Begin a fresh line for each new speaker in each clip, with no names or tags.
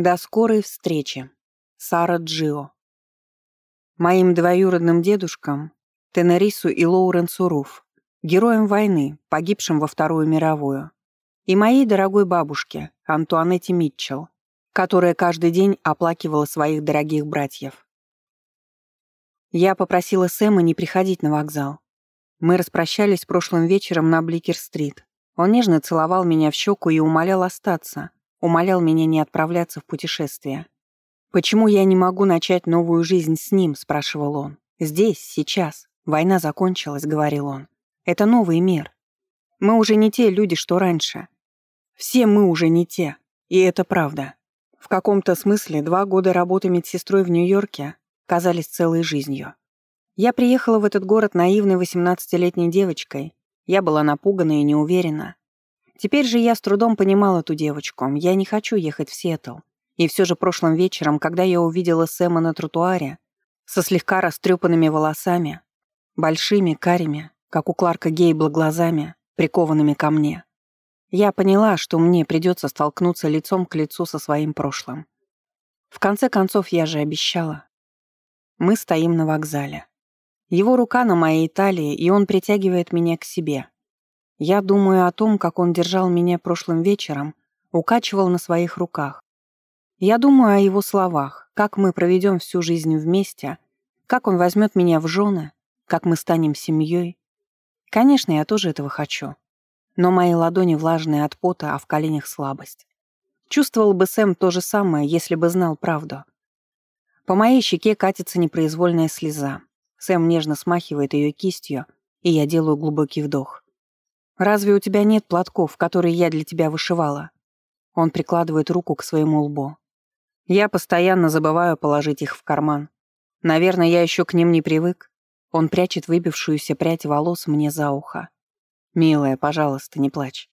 До скорой встречи. Сара Джио. Моим двоюродным дедушкам, Тенерису и Лоуренсу Руф, героям войны, погибшим во Вторую мировую, и моей дорогой бабушке, Антуанетте Митчелл, которая каждый день оплакивала своих дорогих братьев. Я попросила Сэма не приходить на вокзал. Мы распрощались прошлым вечером на Бликер-стрит. Он нежно целовал меня в щеку и умолял остаться, умолял меня не отправляться в путешествие. «Почему я не могу начать новую жизнь с ним?» — спрашивал он. «Здесь, сейчас. Война закончилась», — говорил он. «Это новый мир. Мы уже не те люди, что раньше. Все мы уже не те. И это правда. В каком-то смысле два года работы медсестрой в Нью-Йорке казались целой жизнью. Я приехала в этот город наивной 18-летней девочкой. Я была напугана и неуверена. Теперь же я с трудом понимала ту девочку. Я не хочу ехать в Сиэтл. И все же прошлым вечером, когда я увидела Сэма на тротуаре, со слегка растрепанными волосами, большими, карими, как у Кларка Гейбла глазами, прикованными ко мне, я поняла, что мне придется столкнуться лицом к лицу со своим прошлым. В конце концов, я же обещала. Мы стоим на вокзале. Его рука на моей талии, и он притягивает меня к себе. Я думаю о том, как он держал меня прошлым вечером, укачивал на своих руках. Я думаю о его словах, как мы проведем всю жизнь вместе, как он возьмет меня в жены, как мы станем семьей. Конечно, я тоже этого хочу. Но мои ладони влажные от пота, а в коленях слабость. Чувствовал бы Сэм то же самое, если бы знал правду. По моей щеке катится непроизвольная слеза. Сэм нежно смахивает ее кистью, и я делаю глубокий вдох. «Разве у тебя нет платков, которые я для тебя вышивала?» Он прикладывает руку к своему лбу. Я постоянно забываю положить их в карман. Наверное, я еще к ним не привык. Он прячет выбившуюся прядь волос мне за ухо. «Милая, пожалуйста, не плачь.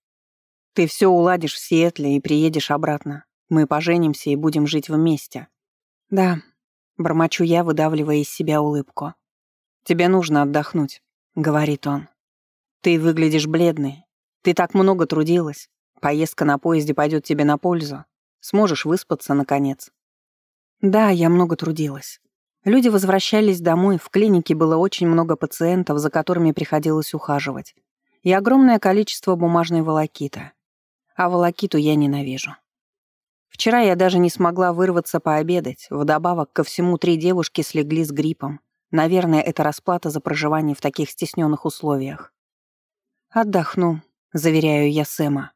Ты все уладишь в Сиэтле и приедешь обратно. Мы поженимся и будем жить вместе». «Да», — бормочу я, выдавливая из себя улыбку. «Тебе нужно отдохнуть», — говорит он. Ты выглядишь бледной. Ты так много трудилась. Поездка на поезде пойдет тебе на пользу. Сможешь выспаться, наконец. Да, я много трудилась. Люди возвращались домой, в клинике было очень много пациентов, за которыми приходилось ухаживать. И огромное количество бумажной волокиты. А волокиту я ненавижу. Вчера я даже не смогла вырваться пообедать. Вдобавок ко всему три девушки слегли с гриппом. Наверное, это расплата за проживание в таких стесненных условиях. «Отдохну», — заверяю я Сэма.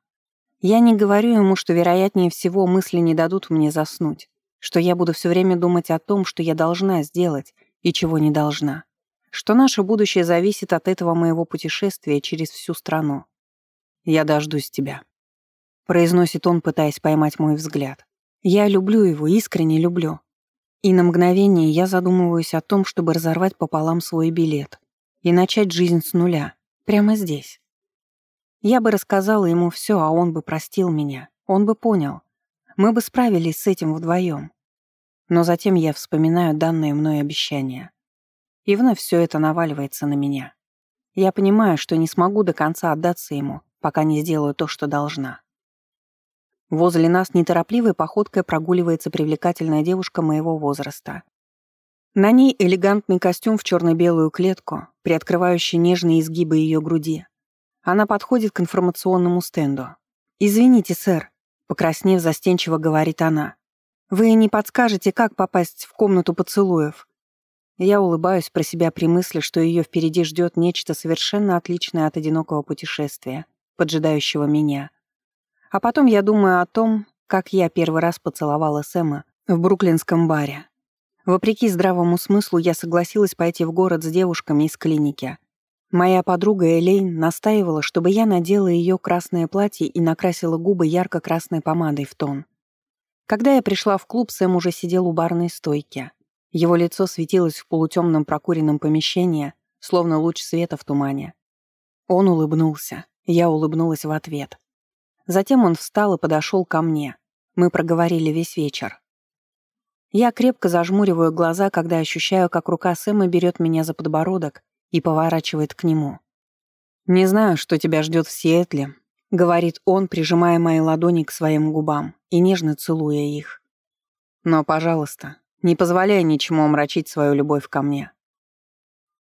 Я не говорю ему, что, вероятнее всего, мысли не дадут мне заснуть, что я буду все время думать о том, что я должна сделать и чего не должна, что наше будущее зависит от этого моего путешествия через всю страну. «Я дождусь тебя», — произносит он, пытаясь поймать мой взгляд. Я люблю его, искренне люблю. И на мгновение я задумываюсь о том, чтобы разорвать пополам свой билет и начать жизнь с нуля, прямо здесь. Я бы рассказала ему все, а он бы простил меня. Он бы понял. Мы бы справились с этим вдвоем. Но затем я вспоминаю данное мной обещание. И вновь все это наваливается на меня. Я понимаю, что не смогу до конца отдаться ему, пока не сделаю то, что должна. Возле нас неторопливой походкой прогуливается привлекательная девушка моего возраста. На ней элегантный костюм в черно-белую клетку, приоткрывающий нежные изгибы ее груди, она подходит к информационному стенду. «Извините, сэр», — покраснев застенчиво говорит она. «Вы не подскажете, как попасть в комнату поцелуев?» Я улыбаюсь про себя при мысли, что ее впереди ждет нечто совершенно отличное от одинокого путешествия, поджидающего меня. А потом я думаю о том, как я первый раз поцеловала Сэма в бруклинском баре. Вопреки здравому смыслу я согласилась пойти в город с девушками из клиники — Моя подруга Элейн настаивала, чтобы я надела ее красное платье и накрасила губы ярко-красной помадой в тон. Когда я пришла в клуб, Сэм уже сидел у барной стойки. Его лицо светилось в полутемном прокуренном помещении, словно луч света в тумане. Он улыбнулся, я улыбнулась в ответ. Затем он встал и подошел ко мне. Мы проговорили весь вечер. Я крепко зажмуриваю глаза, когда ощущаю, как рука Сэма берет меня за подбородок и поворачивает к нему. «Не знаю, что тебя ждет в Сиэтле», — говорит он, прижимая мои ладони к своим губам и нежно целуя их. Но, пожалуйста, не позволяй ничему омрачить свою любовь ко мне.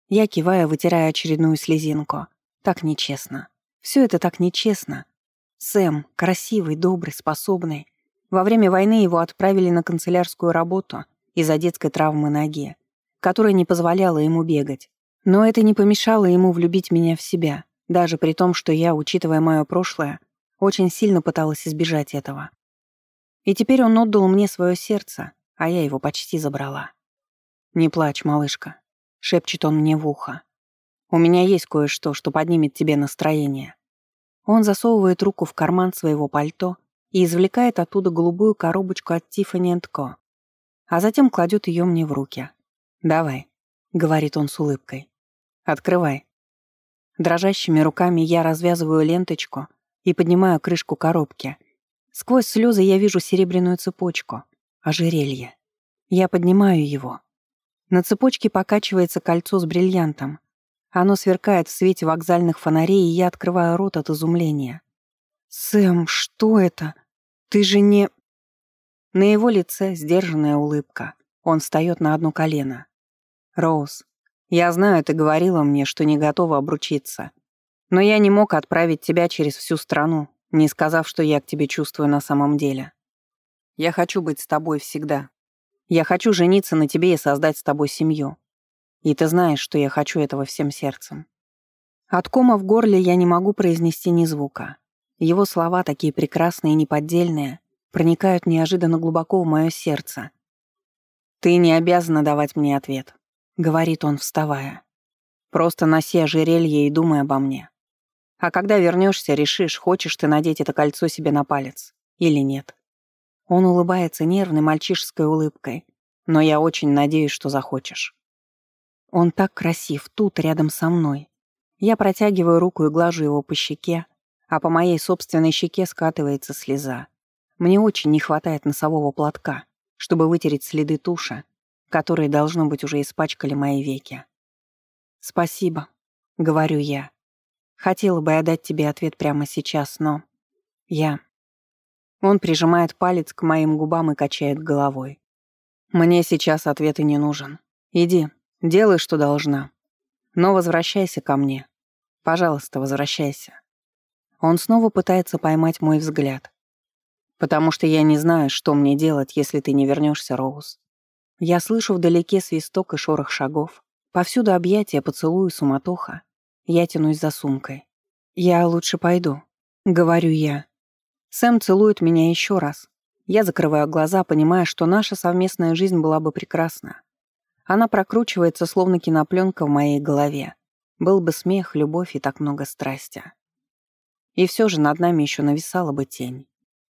Я киваю, вытирая очередную слезинку. Так нечестно. Все это так нечестно. Сэм, красивый, добрый, способный. Во время войны его отправили на канцелярскую работу из-за детской травмы ноги, которая не позволяла ему бегать. Но это не помешало ему влюбить меня в себя, даже при том, что я, учитывая мое прошлое, очень сильно пыталась избежать этого. И теперь он отдал мне свое сердце, а я его почти забрала. «Не плачь, малышка», — шепчет он мне в ухо. «У меня есть кое-что, что поднимет тебе настроение». Он засовывает руку в карман своего пальто и извлекает оттуда голубую коробочку от Tiffany Co. А затем кладет ее мне в руки. «Давай», — говорит он с улыбкой. «Открывай». Дрожащими руками я развязываю ленточку и поднимаю крышку коробки. Сквозь слезы я вижу серебряную цепочку, ожерелье. Я поднимаю его. На цепочке покачивается кольцо с бриллиантом. Оно сверкает в свете вокзальных фонарей, и я открываю рот от изумления. «Сэм, что это? Ты же не...» На его лице сдержанная улыбка. Он встает на одно колено. «Роуз, я знаю, ты говорила мне, что не готова обручиться. Но я не мог отправить тебя через всю страну, не сказав, что я к тебе чувствую на самом деле. Я хочу быть с тобой всегда. Я хочу жениться на тебе и создать с тобой семью. И ты знаешь, что я хочу этого всем сердцем. От кома в горле я не могу произнести ни звука. Его слова, такие прекрасные и неподдельные, проникают неожиданно глубоко в мое сердце. «Ты не обязана давать мне ответ», — говорит он, вставая. «Просто носи ожерелье и думай обо мне. А когда вернешься, решишь, хочешь ты надеть это кольцо себе на палец или нет». Он улыбается нервной мальчишеской улыбкой, но я очень надеюсь, что захочешь. Он так красив, тут, рядом со мной. Я протягиваю руку и глажу его по щеке, а по моей собственной щеке скатывается слеза. Мне очень не хватает носового платка, чтобы вытереть следы туша, которые, должно быть, уже испачкали мои веки. «Спасибо», — говорю я. Хотела бы я дать тебе ответ прямо сейчас, но... Я... Он прижимает палец к моим губам и качает головой. Мне сейчас ответ и не нужен. Иди, Делай, что должна. Но возвращайся ко мне. Пожалуйста, возвращайся. Он снова пытается поймать мой взгляд. Потому что я не знаю, что мне делать, если ты не вернешься, Роуз. Я слышу вдалеке свисток и шорох шагов. Повсюду объятия, поцелуи, суматоха. Я тянусь за сумкой. «Я лучше пойду», — говорю я. Сэм целует меня еще раз. Я закрываю глаза, понимая, что наша совместная жизнь была бы прекрасна. Она прокручивается, словно кинопленка в моей голове. Был бы смех, любовь и так много страсти. И все же над нами еще нависала бы тень.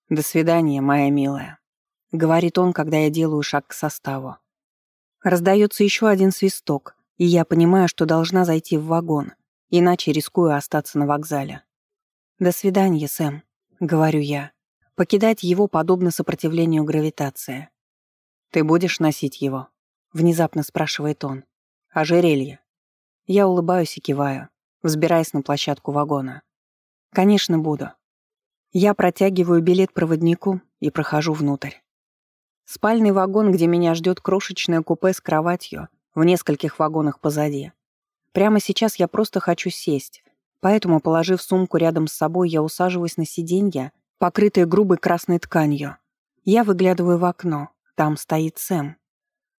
«До свидания, моя милая», — говорит он, когда я делаю шаг к составу. Раздается еще один свисток, и я понимаю, что должна зайти в вагон, иначе рискую остаться на вокзале. «До свидания, Сэм», — говорю я. Покидать его подобно сопротивлению гравитации. «Ты будешь носить его?» Внезапно спрашивает он. Ожерелье. Я улыбаюсь и киваю, взбираясь на площадку вагона. Конечно, буду. Я протягиваю билет проводнику и прохожу внутрь. Спальный вагон, где меня ждет крошечное купе с кроватью, в нескольких вагонах позади. Прямо сейчас я просто хочу сесть, поэтому, положив сумку рядом с собой, я усаживаюсь на сиденье, покрытое грубой красной тканью. Я выглядываю в окно. Там стоит Сэм.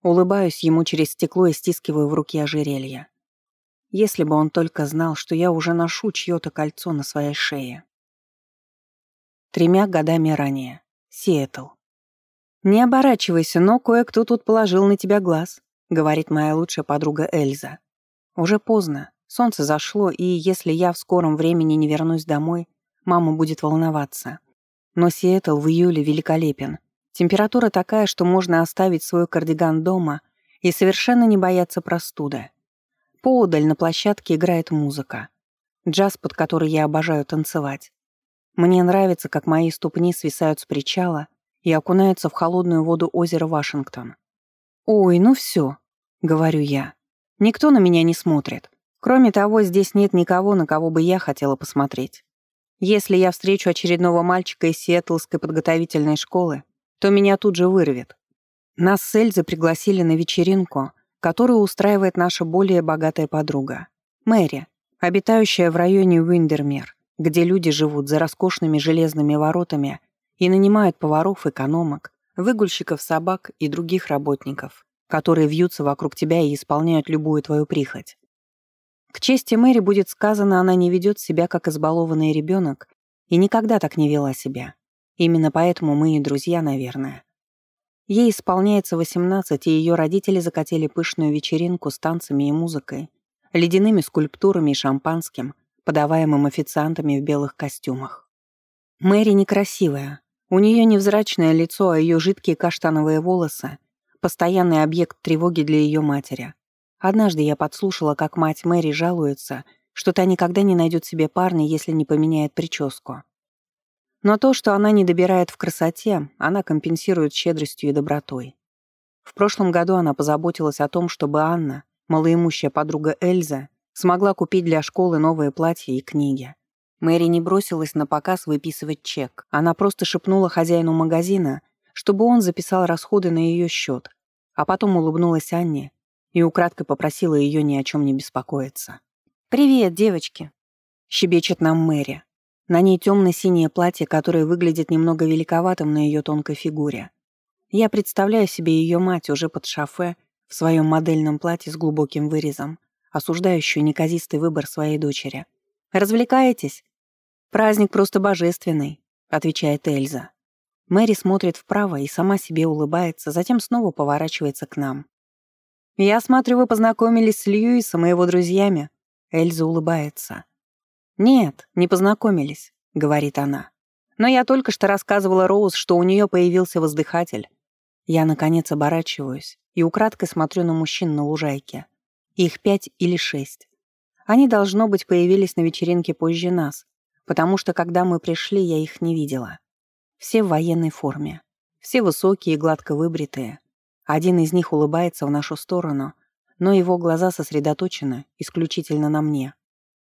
Улыбаюсь ему через стекло и стискиваю в руке ожерелье. Если бы он только знал, что я уже ношу чье-то кольцо на своей шее. Тремя годами ранее. Сиэтл. «Не оборачивайся, но кое-кто тут положил на тебя глаз», — говорит моя лучшая подруга Эльза. «Уже поздно. Солнце зашло, и если я в скором времени не вернусь домой, мама будет волноваться. Но Сиэтл в июле великолепен. Температура такая, что можно оставить свой кардиган дома и совершенно не бояться простуды. Поодаль на площадке играет музыка. Джаз, под который я обожаю танцевать. Мне нравится, как мои ступни свисают с причала и окунаются в холодную воду озера Вашингтон. «Ой, ну все», — говорю я. «Никто на меня не смотрит. Кроме того, здесь нет никого, на кого бы я хотела посмотреть. Если я встречу очередного мальчика из Сиэтлской подготовительной школы, то меня тут же вырвет. Нас с Эльзой пригласили на вечеринку, которую устраивает наша более богатая подруга. Мэри, обитающая в районе Уиндермир, где люди живут за роскошными железными воротами и нанимают поваров, экономок, выгульщиков собак и других работников, которые вьются вокруг тебя и исполняют любую твою прихоть. К чести Мэри будет сказано, она не ведет себя как избалованный ребенок и никогда так не вела себя. Именно поэтому мы и друзья, наверное. Ей исполняется 18, и ее родители закатили пышную вечеринку с танцами и музыкой, ледяными скульптурами и шампанским, подаваемым официантами в белых костюмах. Мэри некрасивая. У нее невзрачное лицо, а ее жидкие каштановые волосы — постоянный объект тревоги для ее матери. Однажды я подслушала, как мать Мэри жалуется, что та никогда не найдет себе парня, если не поменяет прическу. Но то, что она не добирает в красоте, она компенсирует щедростью и добротой. В прошлом году она позаботилась о том, чтобы Анна, малоимущая подруга Эльза, смогла купить для школы новые платья и книги. Мэри не бросилась на показ выписывать чек. Она просто шепнула хозяину магазина, чтобы он записал расходы на ее счет, а потом улыбнулась Анне и украдкой попросила ее ни о чем не беспокоиться. «Привет, девочки!» — щебечет нам Мэри. На ней темно-синее платье, которое выглядит немного великоватым на ее тонкой фигуре. Я представляю себе ее мать уже под шафе, в своем модельном платье с глубоким вырезом, осуждающую неказистый выбор своей дочери. «Развлекаетесь?» «Праздник просто божественный», — отвечает Эльза. Мэри смотрит вправо и сама себе улыбается, затем снова поворачивается к нам. «Я смотрю, вы познакомились с Льюисом и его друзьями». Эльза улыбается. «Нет, не познакомились», — говорит она. «Но я только что рассказывала Роуз, что у нее появился воздыхатель. Я, наконец, оборачиваюсь и украдкой смотрю на мужчин на лужайке. Их пять или шесть. Они, должно быть, появились на вечеринке позже нас, потому что, когда мы пришли, я их не видела. Все в военной форме. Все высокие и гладко выбритые. Один из них улыбается в нашу сторону, но его глаза сосредоточены исключительно на мне.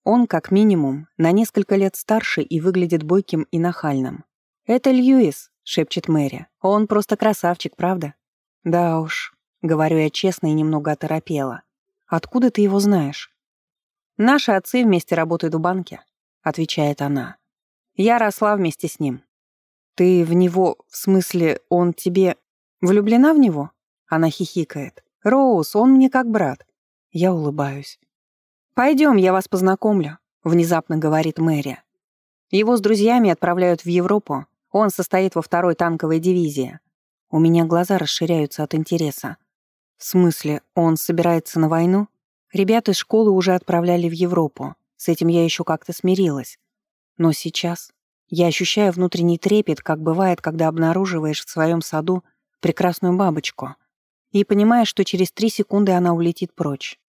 Он, как минимум, на несколько лет старше и выглядит бойким и нахальным. «Это Льюис», — шепчет Мэри. «Он просто красавчик, правда?» «Да уж», — говорю я честно и немного оторопела. «Откуда ты его знаешь?» «Наши отцы вместе работают в банке», — отвечает она. «Я росла вместе с ним». «Ты в него, в смысле, он тебе... влюблена в него?» Она хихикает. «Роуз, он мне как брат». Я улыбаюсь. «Пойдем, я вас познакомлю», — внезапно говорит Мэри. Его с друзьями отправляют в Европу. Он состоит во второй танковой дивизии. У меня глаза расширяются от интереса. В смысле, он собирается на войну? Ребята из школы уже отправляли в Европу. С этим я еще как-то смирилась. Но сейчас я ощущаю внутренний трепет, как бывает, когда обнаруживаешь в своем саду прекрасную бабочку и понимаешь, что через три секунды она улетит прочь.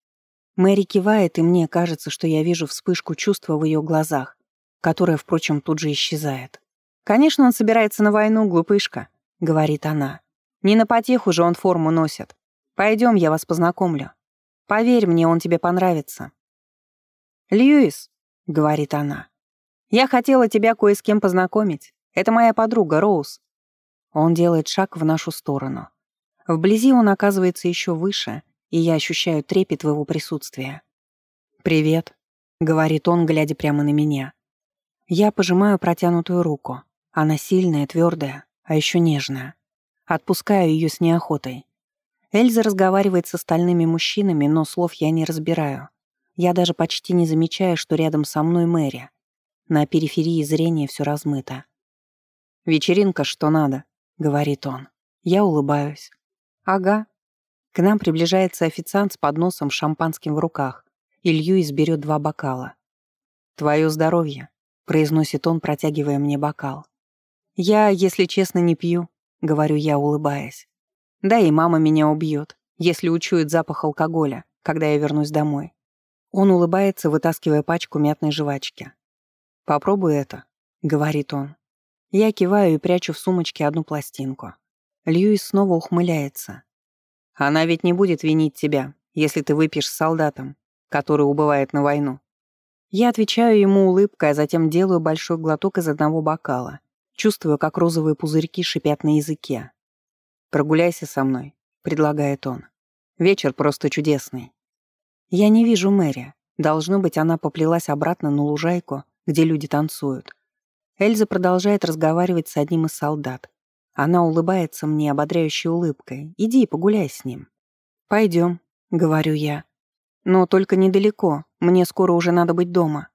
Мэри кивает, и мне кажется, что я вижу вспышку чувства в ее глазах, которая, впрочем, тут же исчезает. «Конечно, он собирается на войну, глупышка», — говорит она. «Не на потеху же он форму носит. Пойдем, я вас познакомлю. Поверь мне, он тебе понравится». «Льюис», — говорит она, — «я хотела тебя кое с кем познакомить. Это моя подруга, Роуз». Он делает шаг в нашу сторону. Вблизи он оказывается еще выше, и я ощущаю трепет в его присутствии. «Привет», — говорит он, глядя прямо на меня. Я пожимаю протянутую руку. Она сильная, твердая, а еще нежная. Отпускаю ее с неохотой. Эльза разговаривает с остальными мужчинами, но слов я не разбираю. Я даже почти не замечаю, что рядом со мной Мэри. На периферии зрения все размыто. «Вечеринка, что надо», — говорит он. Я улыбаюсь. «Ага», к нам приближается официант с подносом шампанским в руках, и Льюис берет два бокала. «Твое здоровье», — произносит он, протягивая мне бокал. «Я, если честно, не пью», — говорю я, улыбаясь. «Да и мама меня убьет, если учует запах алкоголя, когда я вернусь домой». Он улыбается, вытаскивая пачку мятной жвачки. «Попробуй это», — говорит он. Я киваю и прячу в сумочке одну пластинку. Льюис снова ухмыляется. Она ведь не будет винить тебя, если ты выпьешь с солдатом, который убывает на войну. Я отвечаю ему улыбкой, а затем делаю большой глоток из одного бокала. Чувствую, как розовые пузырьки шипят на языке. «Прогуляйся со мной», — предлагает он. «Вечер просто чудесный». Я не вижу Мэри. Должно быть, она поплелась обратно на лужайку, где люди танцуют. Эльза продолжает разговаривать с одним из солдат. Она улыбается мне ободряющей улыбкой. «Иди и погуляй с ним». «Пойдем», — говорю я. «Но только недалеко. Мне скоро уже надо быть дома».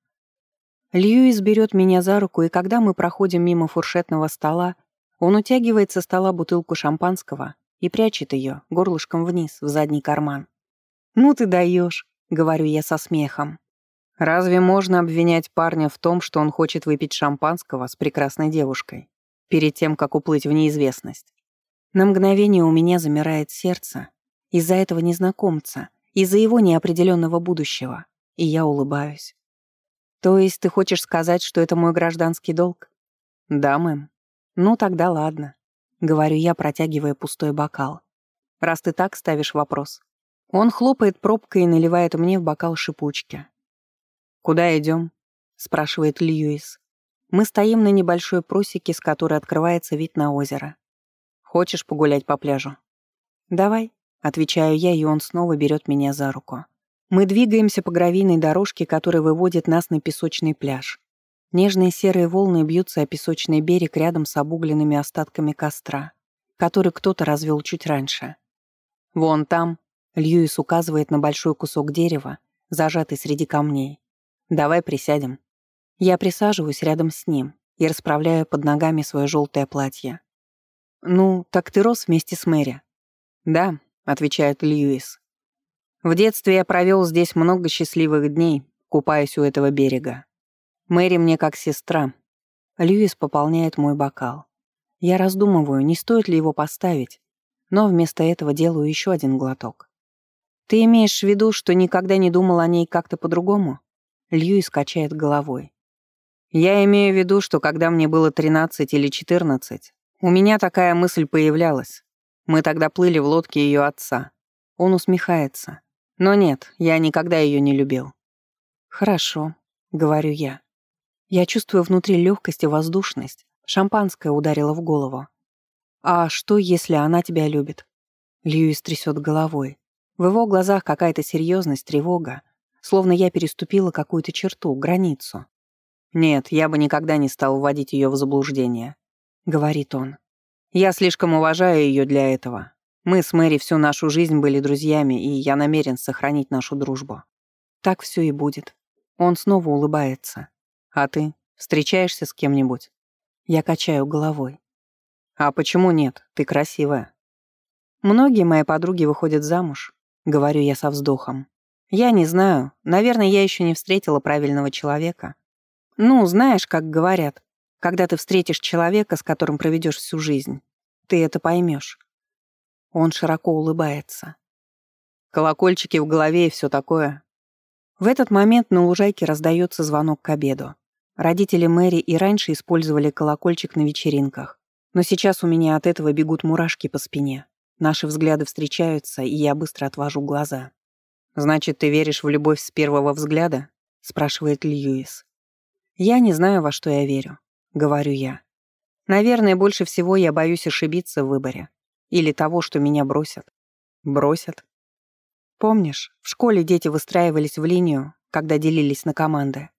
Льюис берет меня за руку, и когда мы проходим мимо фуршетного стола, он утягивает со стола бутылку шампанского и прячет ее горлышком вниз, в задний карман. «Ну ты даешь», — говорю я со смехом. Разве можно обвинять парня в том, что он хочет выпить шампанского с прекрасной девушкой, перед тем, как уплыть в неизвестность? На мгновение у меня замирает сердце из-за этого незнакомца, из-за его неопределенного будущего, и я улыбаюсь. То есть ты хочешь сказать, что это мой гражданский долг? Да, мэм. Ну тогда ладно, говорю я, протягивая пустой бокал. Раз ты так ставишь вопрос. Он хлопает пробкой и наливает мне в бокал шипучки. «Куда идем?» — спрашивает Льюис. Мы стоим на небольшой просеке, с которой открывается вид на озеро. «Хочешь погулять по пляжу?» «Давай», — отвечаю я, и он снова берет меня за руку. Мы двигаемся по гравийной дорожке, которая выводит нас на песочный пляж. Нежные серые волны бьются о песочный берег рядом с обугленными остатками костра, который кто-то развел чуть раньше. «Вон там», — Льюис указывает на большой кусок дерева, зажатый среди камней. Давай присядем. Я присаживаюсь рядом с ним и расправляю под ногами свое желтое платье. «Ну, так ты рос вместе с Мэри?» «Да», — отвечает Льюис. «В детстве я провел здесь много счастливых дней, купаясь у этого берега. Мэри мне как сестра». Льюис пополняет мой бокал. Я раздумываю, не стоит ли его поставить, но вместо этого делаю еще один глоток. «Ты имеешь в виду, что никогда не думал о ней как-то по-другому?» Льюис качает головой. «Я имею в виду, что когда мне было 13 или 14, у меня такая мысль появлялась. Мы тогда плыли в лодке ее отца. Он усмехается. Но нет, я никогда ее не любил». «Хорошо», — говорю я. Я чувствую внутри легкость и воздушность. Шампанское ударило в голову. «А что, если она тебя любит?» Льюис трясет головой. В его глазах какая-то серьезность, тревога словно я переступила какую-то черту, границу. «Нет, я бы никогда не стал вводить ее в заблуждение», — говорит он. «Я слишком уважаю ее для этого. Мы с Мэри всю нашу жизнь были друзьями, и я намерен сохранить нашу дружбу. Так все и будет». Он снова улыбается. «А ты? Встречаешься с кем-нибудь?» Я качаю головой. «А почему нет? Ты красивая». «Многие мои подруги выходят замуж», — говорю я со вздохом. Я не знаю. Наверное, я еще не встретила правильного человека. Ну, знаешь, как говорят, когда ты встретишь человека, с которым проведешь всю жизнь, ты это поймешь. Он широко улыбается. Колокольчики в голове и все такое. В этот момент на лужайке раздается звонок к обеду. Родители Мэри и раньше использовали колокольчик на вечеринках. Но сейчас у меня от этого бегут мурашки по спине. Наши взгляды встречаются, и я быстро отвожу глаза. «Значит, ты веришь в любовь с первого взгляда?» — спрашивает Льюис. «Я не знаю, во что я верю», — говорю я. «Наверное, больше всего я боюсь ошибиться в выборе. Или того, что меня бросят». «Бросят?» «Помнишь, в школе дети выстраивались в линию, когда делились на команды?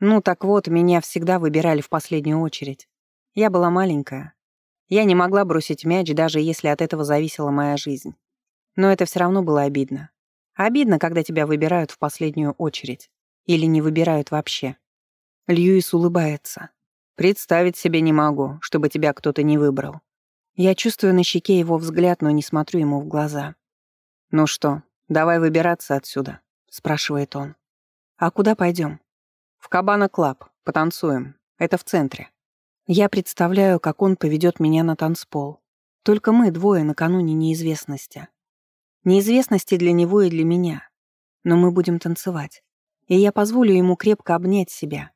Ну так вот, меня всегда выбирали в последнюю очередь. Я была маленькая. Я не могла бросить мяч, даже если от этого зависела моя жизнь. Но это все равно было обидно. Обидно, когда тебя выбирают в последнюю очередь. Или не выбирают вообще. Льюис улыбается. Представить себе не могу, чтобы тебя кто-то не выбрал. Я чувствую на щеке его взгляд, но не смотрю ему в глаза. «Ну что, давай выбираться отсюда», — спрашивает он. «А куда пойдем?» «В Кабана Клаб. Потанцуем. Это в центре». Я представляю, как он поведет меня на танцпол. Только мы двое накануне неизвестности. Неизвестности для него и для меня. Но мы будем танцевать. И я позволю ему крепко обнять себя.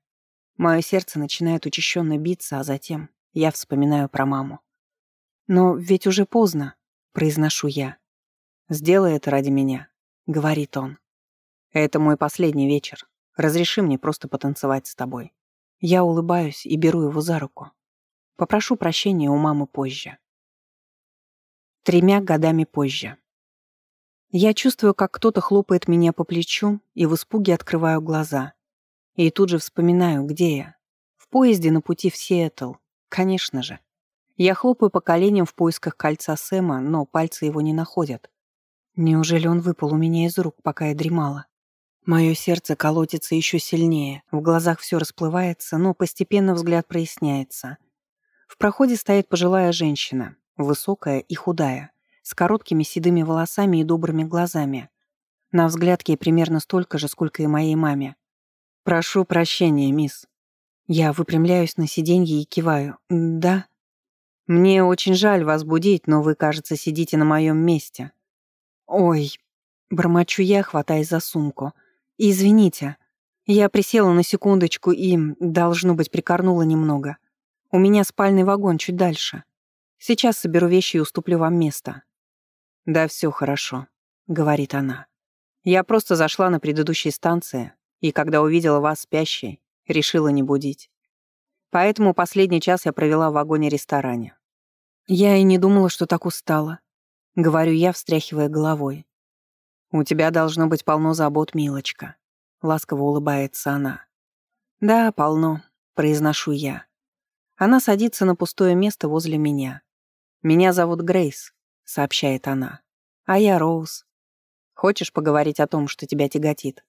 Мое сердце начинает учащенно биться, а затем я вспоминаю про маму. «Но ведь уже поздно», — произношу я. «Сделай это ради меня», — говорит он. «Это мой последний вечер. Разреши мне просто потанцевать с тобой». Я улыбаюсь и беру его за руку. Попрошу прощения у мамы позже. Тремя годами позже. Я чувствую, как кто-то хлопает меня по плечу, и в испуге открываю глаза. И тут же вспоминаю, где я. В поезде на пути в Сиэтл. Конечно же. Я хлопаю по коленям в поисках кольца Сэма, но пальцы его не находят. Неужели он выпал у меня из рук, пока я дремала? Мое сердце колотится еще сильнее, в глазах все расплывается, но постепенно взгляд проясняется. В проходе стоит пожилая женщина, высокая и худая, с короткими седыми волосами и добрыми глазами. На взгляд ей примерно столько же, сколько и моей маме. «Прошу прощения, мисс». Я выпрямляюсь на сиденье и киваю. «Да?» «Мне очень жаль вас будить, но вы, кажется, сидите на моем месте». «Ой», — бормочу я, хватаясь за сумку. «Извините». Я присела на секундочку и, должно быть, прикорнула немного. У меня спальный вагон чуть дальше. Сейчас соберу вещи и уступлю вам место. «Да все хорошо», — говорит она. «Я просто зашла на предыдущей станции, и когда увидела вас спящей, решила не будить. Поэтому последний час я провела в вагоне-ресторане. Я и не думала, что так устала», — говорю я, встряхивая головой. «У тебя должно быть полно забот, милочка», — ласково улыбается она. «Да, полно», — произношу я. Она садится на пустое место возле меня. «Меня зовут Грейс сообщает она. А я Роуз. Хочешь поговорить о том, что тебя тяготит?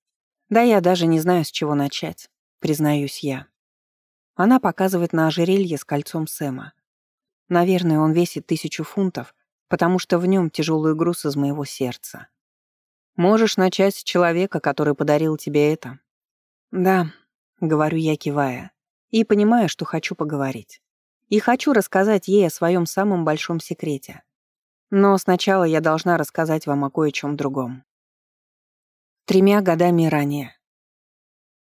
Да я даже не знаю, с чего начать, признаюсь я. Она показывает на ожерелье с кольцом Сэма. Наверное, он весит тысячу фунтов, потому что в нем тяжелый груз из моего сердца. Можешь начать с человека, который подарил тебе это. Да, говорю я, кивая, и понимая, что хочу поговорить. И хочу рассказать ей о своем самом большом секрете. Но сначала я должна рассказать вам о кое-чем другом. Тремя годами ранее.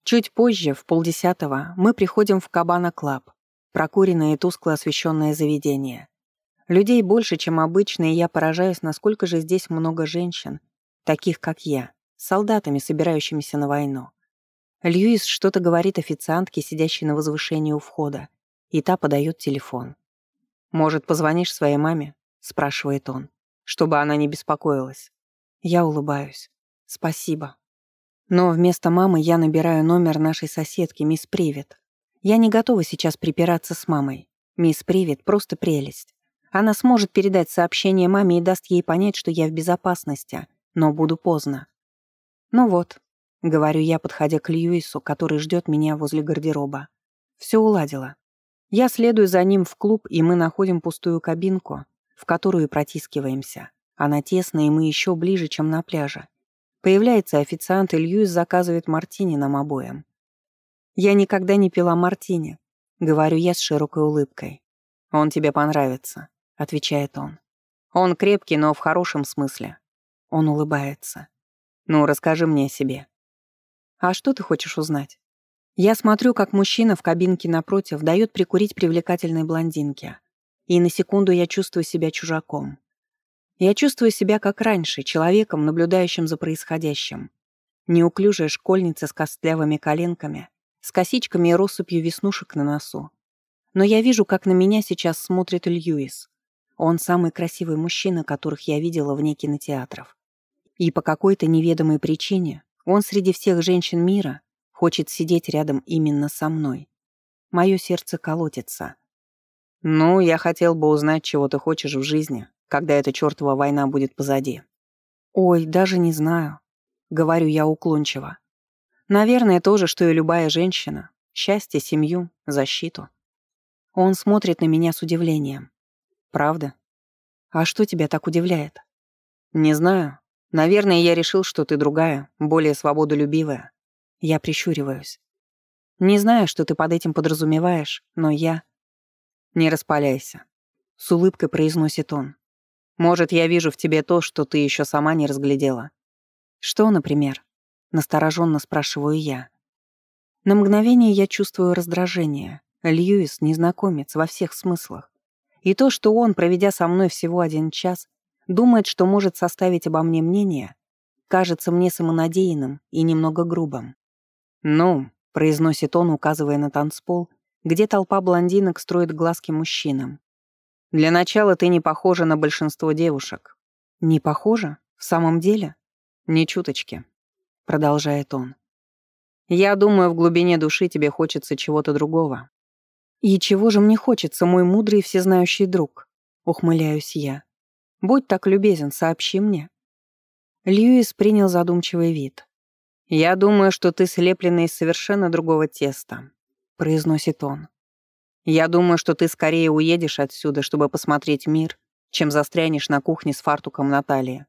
Чуть позже, в полдесятого, мы приходим в Кабана Клаб, прокуренное и тускло освещенное заведение. Людей больше, чем обычно, и я поражаюсь, насколько же здесь много женщин, таких как я, солдатами, собирающимися на войну. Льюис что-то говорит официантке, сидящей на возвышении у входа, и та подает телефон. «Может, позвонишь своей маме?» — спрашивает он, чтобы она не беспокоилась. Я улыбаюсь. Спасибо. Но вместо мамы я набираю номер нашей соседки, мисс Привет. Я не готова сейчас припираться с мамой. Мисс Привет просто прелесть. Она сможет передать сообщение маме и даст ей понять, что я в безопасности, но буду поздно. Ну вот, говорю я, подходя к Льюису, который ждет меня возле гардероба. Все уладила. Я следую за ним в клуб, и мы находим пустую кабинку, в которую протискиваемся. Она тесная, и мы еще ближе, чем на пляже. Появляется официант, и Льюис заказывает мартини нам обоим. «Я никогда не пила мартини», — говорю я с широкой улыбкой. «Он тебе понравится», — отвечает он. «Он крепкий, но в хорошем смысле». Он улыбается. «Ну, расскажи мне о себе». «А что ты хочешь узнать?» Я смотрю, как мужчина в кабинке напротив дает прикурить привлекательной блондинке и на секунду я чувствую себя чужаком. Я чувствую себя как раньше, человеком, наблюдающим за происходящим. Неуклюжая школьница с костлявыми коленками, с косичками и россыпью веснушек на носу. Но я вижу, как на меня сейчас смотрит Льюис. Он самый красивый мужчина, которых я видела вне кинотеатров. И по какой-то неведомой причине он среди всех женщин мира хочет сидеть рядом именно со мной. Мое сердце колотится. «Ну, я хотел бы узнать, чего ты хочешь в жизни, когда эта чертова война будет позади». «Ой, даже не знаю», — говорю я уклончиво. «Наверное, то же, что и любая женщина. Счастье, семью, защиту». Он смотрит на меня с удивлением. «Правда? А что тебя так удивляет?» «Не знаю. Наверное, я решил, что ты другая, более свободолюбивая». Я прищуриваюсь. «Не знаю, что ты под этим подразумеваешь, но я...» «Не распаляйся», — с улыбкой произносит он. «Может, я вижу в тебе то, что ты еще сама не разглядела». «Что, например?» — настороженно спрашиваю я. На мгновение я чувствую раздражение. Льюис — незнакомец во всех смыслах. И то, что он, проведя со мной всего один час, думает, что может составить обо мне мнение, кажется мне самонадеянным и немного грубым. «Ну», — произносит он, указывая на танцпол, где толпа блондинок строит глазки мужчинам. Для начала ты не похожа на большинство девушек». «Не похожа? В самом деле?» «Ни чуточки», — продолжает он. «Я думаю, в глубине души тебе хочется чего-то другого». «И чего же мне хочется, мой мудрый всезнающий друг?» — ухмыляюсь я. «Будь так любезен, сообщи мне». Льюис принял задумчивый вид. «Я думаю, что ты слеплена из совершенно другого теста», — произносит он. «Я думаю, что ты скорее уедешь отсюда, чтобы посмотреть мир, чем застрянешь на кухне с фартуком Натальи.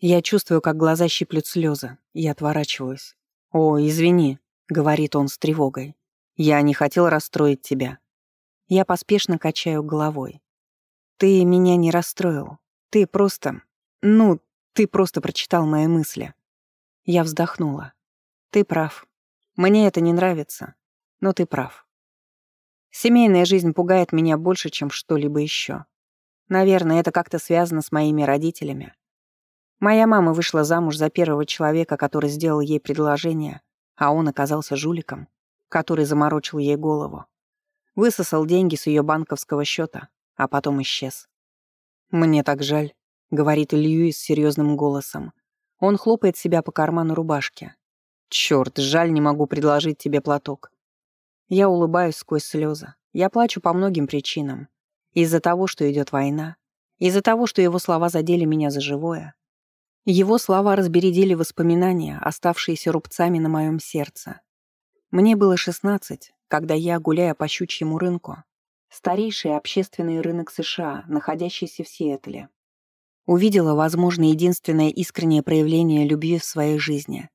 Я чувствую, как глаза щиплют слезы. Я отворачиваюсь. «О, извини», — говорит он с тревогой. «Я не хотел расстроить тебя». Я поспешно качаю головой. «Ты меня не расстроил. Ты просто... Ну, ты просто прочитал мои мысли. Я вздохнула. Ты прав. Мне это не нравится, но ты прав. Семейная жизнь пугает меня больше, чем что-либо еще. Наверное, это как-то связано с моими родителями. Моя мама вышла замуж за первого человека, который сделал ей предложение, а он оказался жуликом, который заморочил ей голову. Высосал деньги с ее банковского счета, а потом исчез. «Мне так жаль», — говорит Льюис серьезным голосом. Он хлопает себя по карману рубашки. «Черт, жаль, не могу предложить тебе платок». Я улыбаюсь сквозь слезы. Я плачу по многим причинам. Из-за того, что идет война. Из-за того, что его слова задели меня за живое. Его слова разбередили воспоминания, оставшиеся рубцами на моем сердце. Мне было 16, когда я, гуляя по щучьему рынку, старейший общественный рынок США, находящийся в Сиэтле, увидела, возможно, единственное искреннее проявление любви в своей жизни,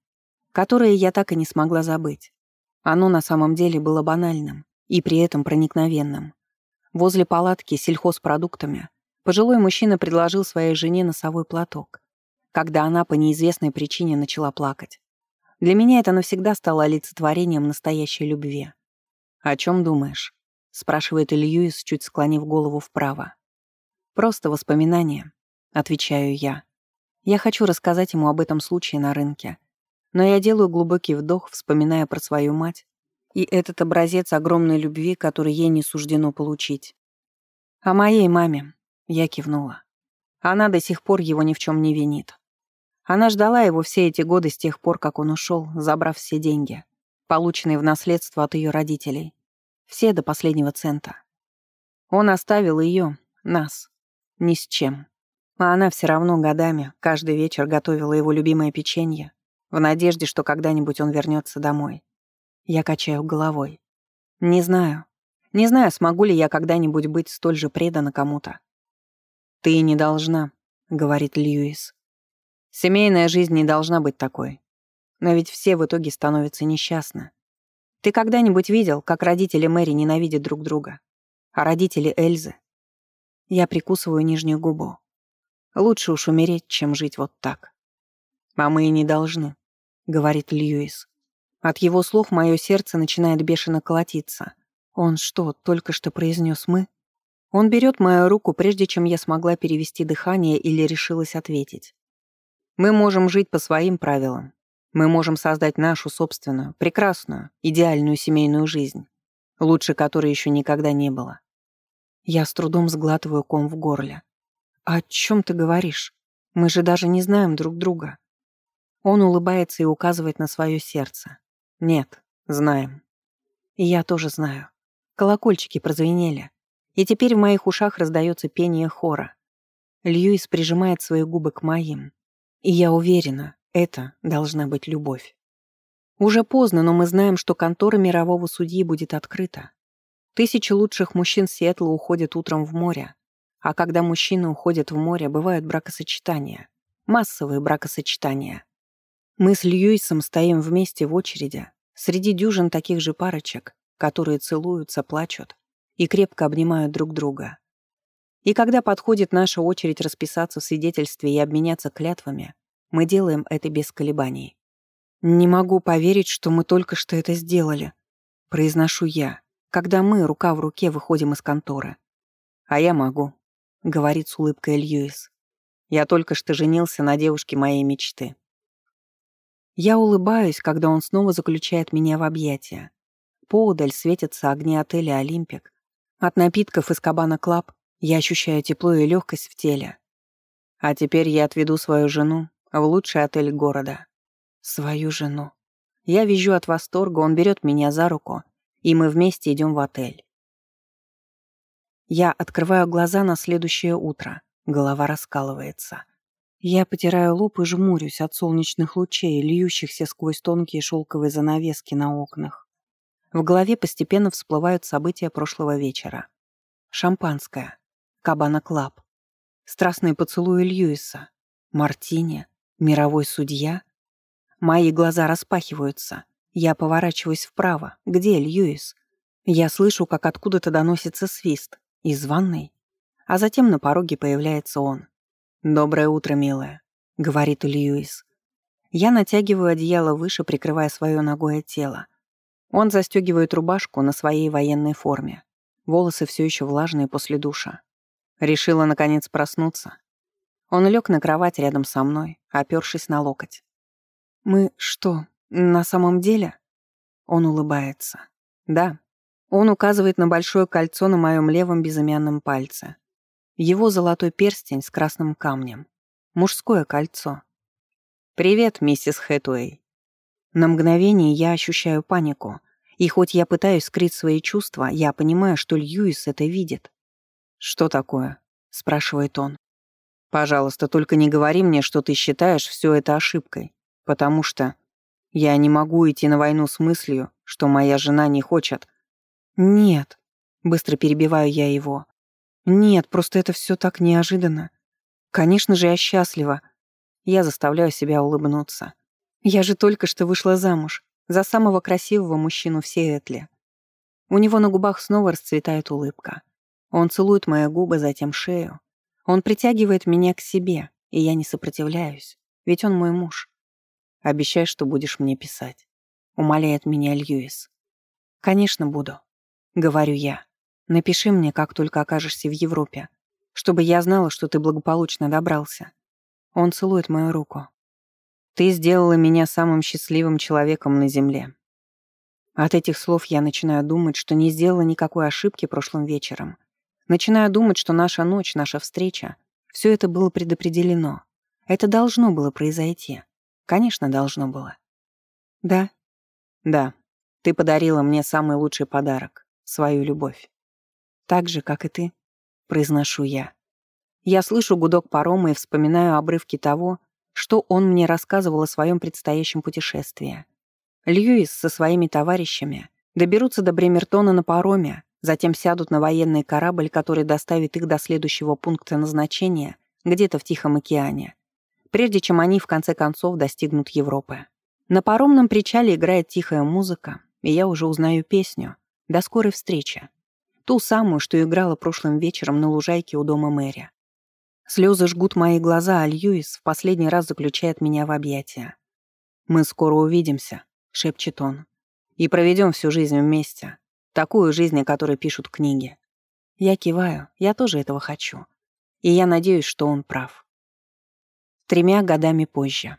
которое я так и не смогла забыть. Оно на самом деле было банальным и при этом проникновенным. Возле палатки с сельхозпродуктами пожилой мужчина предложил своей жене носовой платок, когда она по неизвестной причине начала плакать. Для меня это навсегда стало олицетворением настоящей любви. «О чем думаешь?» — спрашивает Льюис, чуть склонив голову вправо. «Просто воспоминания», Отвечаю я. Я хочу рассказать ему об этом случае на рынке. Но я делаю глубокий вдох, вспоминая про свою мать и этот образец огромной любви, который ей не суждено получить. О моей маме я кивнула. Она до сих пор его ни в чем не винит. Она ждала его все эти годы с тех пор, как он ушел, забрав все деньги, полученные в наследство от ее родителей. Все до последнего цента. Он оставил ее, нас, ни с чем. А она все равно годами, каждый вечер готовила его любимое печенье, в надежде, что когда-нибудь он вернется домой. Я качаю головой. Не знаю. Не знаю, смогу ли я когда-нибудь быть столь же предана кому-то. «Ты не должна», — говорит Льюис. «Семейная жизнь не должна быть такой. Но ведь все в итоге становятся несчастны. Ты когда-нибудь видел, как родители Мэри ненавидят друг друга? А родители Эльзы? Я прикусываю нижнюю губу. Лучше уж умереть, чем жить вот так. А мы и не должны, говорит Льюис. От его слов мое сердце начинает бешено колотиться. Он что, только что произнес «мы»? Он берет мою руку, прежде чем я смогла перевести дыхание или решилась ответить. Мы можем жить по своим правилам. Мы можем создать нашу собственную, прекрасную, идеальную семейную жизнь, лучше которой еще никогда не было. Я с трудом сглатываю ком в горле. «О чем ты говоришь? Мы же даже не знаем друг друга». Он улыбается и указывает на свое сердце. «Нет, знаем». И я тоже знаю. Колокольчики прозвенели. И теперь в моих ушах раздается пение хора. Льюис прижимает свои губы к моим. И я уверена, это должна быть любовь. Уже поздно, но мы знаем, что контора мирового судьи будет открыта. Тысячи лучших мужчин Сиэтла уходят утром в море, а когда мужчины уходят в море, бывают бракосочетания. Массовые бракосочетания. Мы с Льюисом стоим вместе в очереди, среди дюжин таких же парочек, которые целуются, плачут и крепко обнимают друг друга. И когда подходит наша очередь расписаться в свидетельстве и обменяться клятвами, мы делаем это без колебаний. «Не могу поверить, что мы только что это сделали», — произношу я, когда мы рука в руке выходим из конторы. «А я могу», — говорит с улыбкой Льюис. «Я только что женился на девушке моей мечты». Я улыбаюсь, когда он снова заключает меня в объятия. Поодаль светятся огни отеля «Олимпик». От напитков из Кабана Клаб Я ощущаю тепло и легкость в теле. А теперь я отведу свою жену в лучший отель города. Свою жену. Я визжу от восторга, он берет меня за руку, и мы вместе идем в отель. Я открываю глаза на следующее утро. Голова раскалывается. Я потираю лоб и жмурюсь от солнечных лучей, льющихся сквозь тонкие шелковые занавески на окнах. В голове постепенно всплывают события прошлого вечера. Шампанское. Кабана Клаб. Страстные поцелуи Льюиса. Мартини. Мировой судья. Мои глаза распахиваются. Я поворачиваюсь вправо. Где Льюис? Я слышу, как откуда-то доносится свист. Из ванной. А затем на пороге появляется он. «Доброе утро, милая», — говорит Льюис. Я натягиваю одеяло выше, прикрывая свое ногое тело. Он застегивает рубашку на своей военной форме. Волосы все еще влажные после душа. Решила, наконец, проснуться. Он лег на кровать рядом со мной, опершись на локоть. «Мы что, на самом деле?» Он улыбается. «Да». Он указывает на большое кольцо на моем левом безымянном пальце. Его золотой перстень с красным камнем. Мужское кольцо. «Привет, миссис Хэтуэй». На мгновение я ощущаю панику, и хоть я пытаюсь скрыть свои чувства, я понимаю, что Льюис это видит. «Что такое?» — спрашивает он. «Пожалуйста, только не говори мне, что ты считаешь все это ошибкой, потому что я не могу идти на войну с мыслью, что моя жена не хочет». «Нет», — быстро перебиваю я его. Нет, просто это все так неожиданно. Конечно же, я счастлива. Я заставляю себя улыбнуться. Я же только что вышла замуж за самого красивого мужчину в Сиэтле. У него на губах снова расцветает улыбка. Он целует мои губы, затем шею. Он притягивает меня к себе, и я не сопротивляюсь, ведь он мой муж. Обещай, что будешь мне писать. Умоляет меня Льюис. Конечно, буду. Говорю я. Напиши мне, как только окажешься в Европе, чтобы я знала, что ты благополучно добрался. Он целует мою руку. Ты сделала меня самым счастливым человеком на земле. От этих слов я начинаю думать, что не сделала никакой ошибки прошлым вечером. Начинаю думать, что наша ночь, наша встреча, все это было предопределено. Это должно было произойти. Конечно, должно было. Да? Да. Ты подарила мне самый лучший подарок — свою любовь. Так же, как и ты, произношу я. Я слышу гудок парома и вспоминаю обрывки того, что он мне рассказывал о своем предстоящем путешествии. Льюис со своими товарищами доберутся до Бремертона на пароме, затем сядут на военный корабль, который доставит их до следующего пункта назначения, где-то в Тихом океане, прежде чем они в конце концов достигнут Европы. На паромном причале играет тихая музыка, и я уже узнаю песню «До скорой встречи», Ту самую, что играла прошлым вечером на лужайке у дома Мэри. Слезы жгут мои глаза, а Льюис в последний раз заключает меня в объятия. «Мы скоро увидимся», — шепчет он. «И проведем всю жизнь вместе. Такую жизнь, о которой пишут книги». Я киваю, я тоже этого хочу. И я надеюсь, что он прав. Тремя годами позже.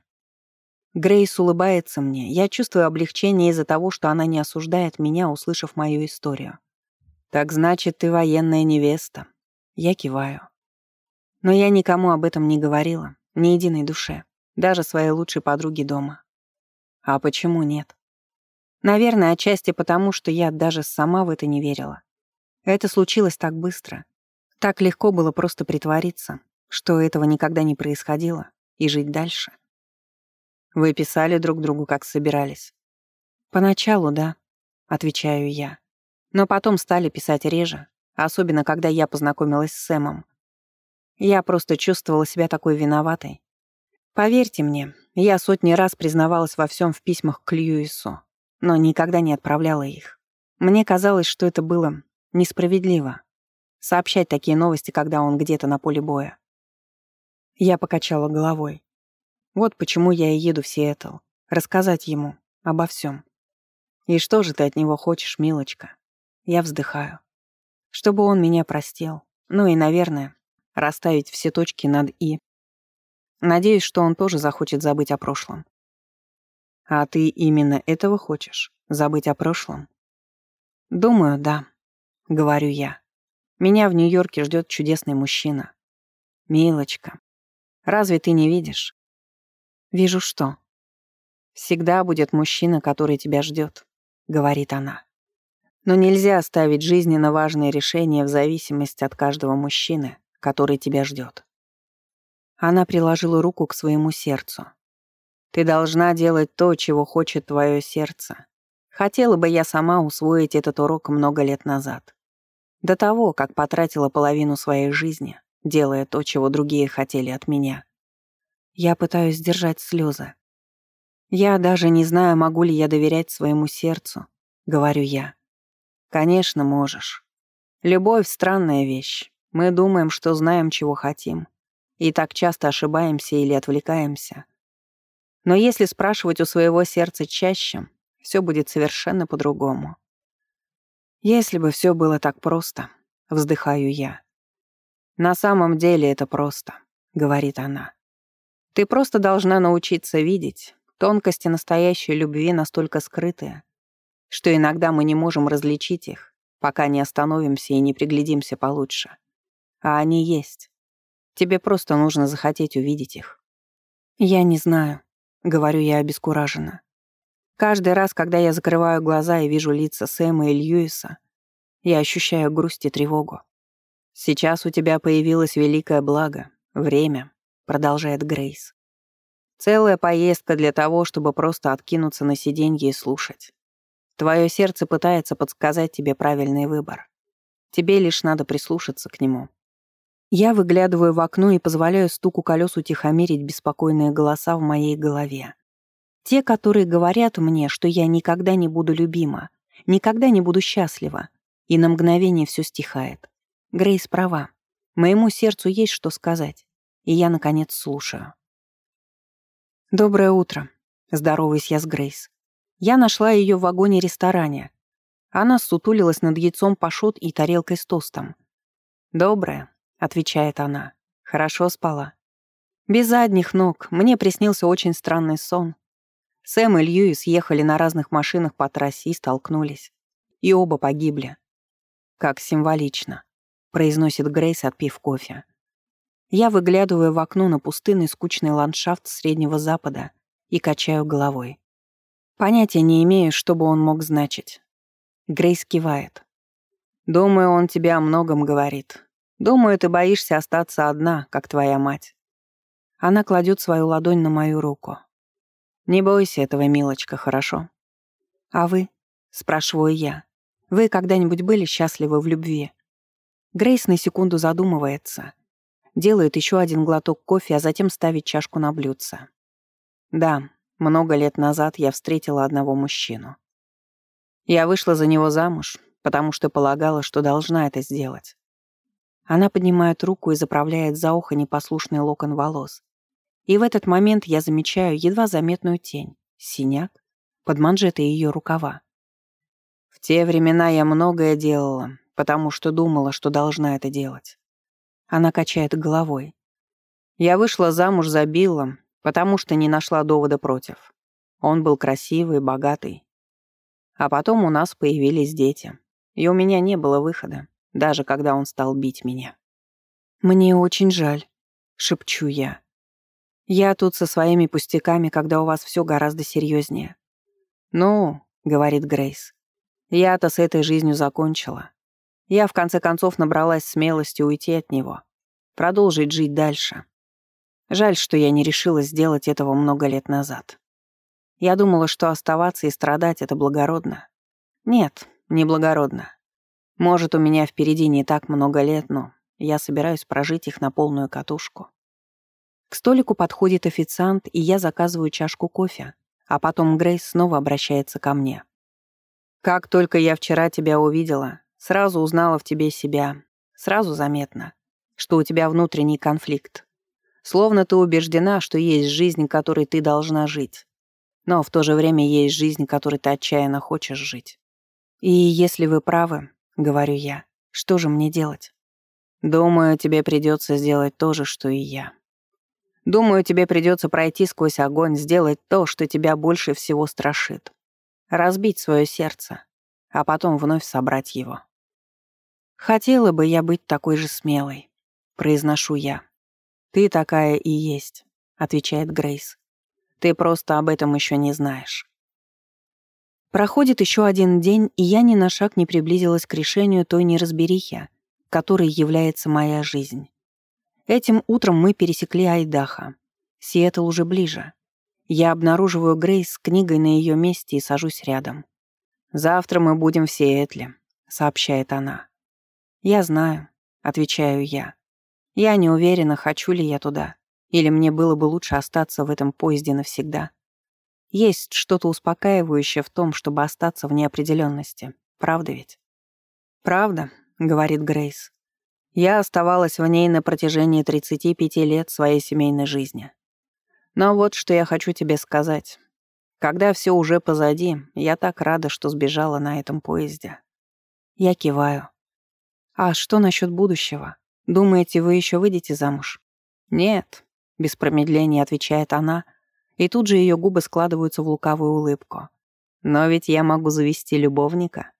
Грейс улыбается мне. Я чувствую облегчение из-за того, что она не осуждает меня, услышав мою историю. «Так значит, ты военная невеста». Я киваю. Но я никому об этом не говорила, ни единой душе, даже своей лучшей подруге дома. А почему нет? Наверное, отчасти потому, что я даже сама в это не верила. Это случилось так быстро. Так легко было просто притвориться, что этого никогда не происходило, и жить дальше. Вы писали друг другу, как собирались? Поначалу, да, отвечаю я но потом стали писать реже, особенно когда я познакомилась с Сэмом. Я просто чувствовала себя такой виноватой. Поверьте мне, я сотни раз признавалась во всем в письмах к Льюису, но никогда не отправляла их. Мне казалось, что это было несправедливо. Сообщать такие новости, когда он где-то на поле боя. Я покачала головой. Вот почему я и еду в Сиэтл. Рассказать ему обо всем. И что же ты от него хочешь, милочка? Я вздыхаю. Чтобы он меня простил. Ну и, наверное, расставить все точки над «и». Надеюсь, что он тоже захочет забыть о прошлом. А ты именно этого хочешь? Забыть о прошлом? Думаю, да. Говорю я. Меня в Нью-Йорке ждет чудесный мужчина. Милочка, разве ты не видишь? Вижу что? Всегда будет мужчина, который тебя ждет, говорит она. Но нельзя оставить жизненно важные решения в зависимости от каждого мужчины, который тебя ждет. Она приложила руку к своему сердцу. Ты должна делать то, чего хочет твое сердце. Хотела бы я сама усвоить этот урок много лет назад. До того, как потратила половину своей жизни, делая то, чего другие хотели от меня. Я пытаюсь сдержать слезы. Я даже не знаю, могу ли я доверять своему сердцу, говорю я. Конечно, можешь. Любовь — странная вещь. Мы думаем, что знаем, чего хотим. И так часто ошибаемся или отвлекаемся. Но если спрашивать у своего сердца чаще, все будет совершенно по-другому. Если бы все было так просто, вздыхаю я. На самом деле это просто, говорит она. Ты просто должна научиться видеть. Тонкости настоящей любви настолько скрытые, что иногда мы не можем различить их, пока не остановимся и не приглядимся получше. А они есть. Тебе просто нужно захотеть увидеть их. Я не знаю, говорю я обескураженно. Каждый раз, когда я закрываю глаза и вижу лица Сэма и Льюиса, я ощущаю грусть и тревогу. «Сейчас у тебя появилось великое благо — время», — продолжает Грейс. «Целая поездка для того, чтобы просто откинуться на сиденье и слушать. Твое сердце пытается подсказать тебе правильный выбор. Тебе лишь надо прислушаться к нему». Я выглядываю в окно и позволяю стуку колес утихомирить беспокойные голоса в моей голове. Те, которые говорят мне, что я никогда не буду любима, никогда не буду счастлива, и на мгновение все стихает. Грейс права. Моему сердцу есть что сказать, и я, наконец, слушаю. «Доброе утро», — здороваюсь я с Грейс. Я нашла ее в вагоне-ресторане. Она сутулилась над яйцом пашот и тарелкой с тостом. «Доброе», — отвечает она. «Хорошо спала». Без задних ног. Мне приснился очень странный сон. Сэм и Льюис ехали на разных машинах по трассе и столкнулись. И оба погибли. Как символично, произносит Грейс, отпив кофе. Я выглядываю в окно на пустынный скучный ландшафт Среднего Запада и качаю головой. Понятия не имею, что бы он мог значить. Грейс кивает. «Думаю, он тебе о многом говорит. Думаю, ты боишься остаться одна, как твоя мать». Она кладет свою ладонь на мою руку. «Не бойся этого, милочка, хорошо?» «А вы?» — спрашиваю я. «Вы когда-нибудь были счастливы в любви?» Грейс на секунду задумывается. Делает еще один глоток кофе, а затем ставит чашку на блюдце. «Да, много лет назад я встретила одного мужчину. Я вышла за него замуж, потому что полагала, что должна это сделать. Она поднимает руку и заправляет за ухо непослушный локон волос, и в этот момент я замечаю едва заметную тень, синяк, под манжетой ее рукава. В те времена я многое делала, потому что думала, что должна это делать. Она качает головой. Я вышла замуж за Билла, потому что не нашла довода против. Он был красивый, богатый. А потом у нас появились дети, и у меня не было выхода, даже когда он стал бить меня. «Мне очень жаль», — шепчу я. Я тут со своими пустяками, когда у вас все гораздо серьезнее. Ну, говорит Грейс, я-то с этой жизнью закончила. Я в конце концов набралась смелости уйти от него, продолжить жить дальше. Жаль, что я не решила сделать этого много лет назад. Я думала, что оставаться и страдать — это благородно. Нет, не благородно. Может, у меня впереди не так много лет, но я собираюсь прожить их на полную катушку. К столику подходит официант, и я заказываю чашку кофе, а потом Грейс снова обращается ко мне. «Как только я вчера тебя увидела, сразу узнала в тебе себя. Сразу заметно, что у тебя внутренний конфликт. Словно ты убеждена, что есть жизнь, которой ты должна жить. Но в то же время есть жизнь, которой ты отчаянно хочешь жить. И если вы правы, — говорю я, — что же мне делать? Думаю, тебе придется сделать то же, что и я. Думаю, тебе придется пройти сквозь огонь, сделать то, что тебя больше всего страшит. Разбить свое сердце, а потом вновь собрать его. «Хотела бы я быть такой же смелой», — произношу я. «Ты такая и есть», — отвечает Грейс. «Ты просто об этом еще не знаешь». Проходит еще один день, и я ни на шаг не приблизилась к решению той неразберихи, которой является моя жизнь. Этим утром мы пересекли Айдаха. Сиэтл уже ближе. Я обнаруживаю Грейс с книгой на ее месте и сажусь рядом. «Завтра мы будем в Сиэтле», — сообщает она. «Я знаю», — отвечаю я. «Я не уверена, хочу ли я туда, или мне было бы лучше остаться в этом поезде навсегда. Есть что-то успокаивающее в том, чтобы остаться в неопределенности. Правда ведь?» «Правда», — говорит Грейс. Я оставалась в ней на протяжении 35 лет своей семейной жизни. Но вот что я хочу тебе сказать. Когда все уже позади, я так рада, что сбежала на этом поезде. Я киваю. А что насчет будущего? Думаете, вы еще выйдете замуж? Нет, без промедления отвечает она, и тут же ее губы складываются в лукавую улыбку. Но ведь я могу завести любовника.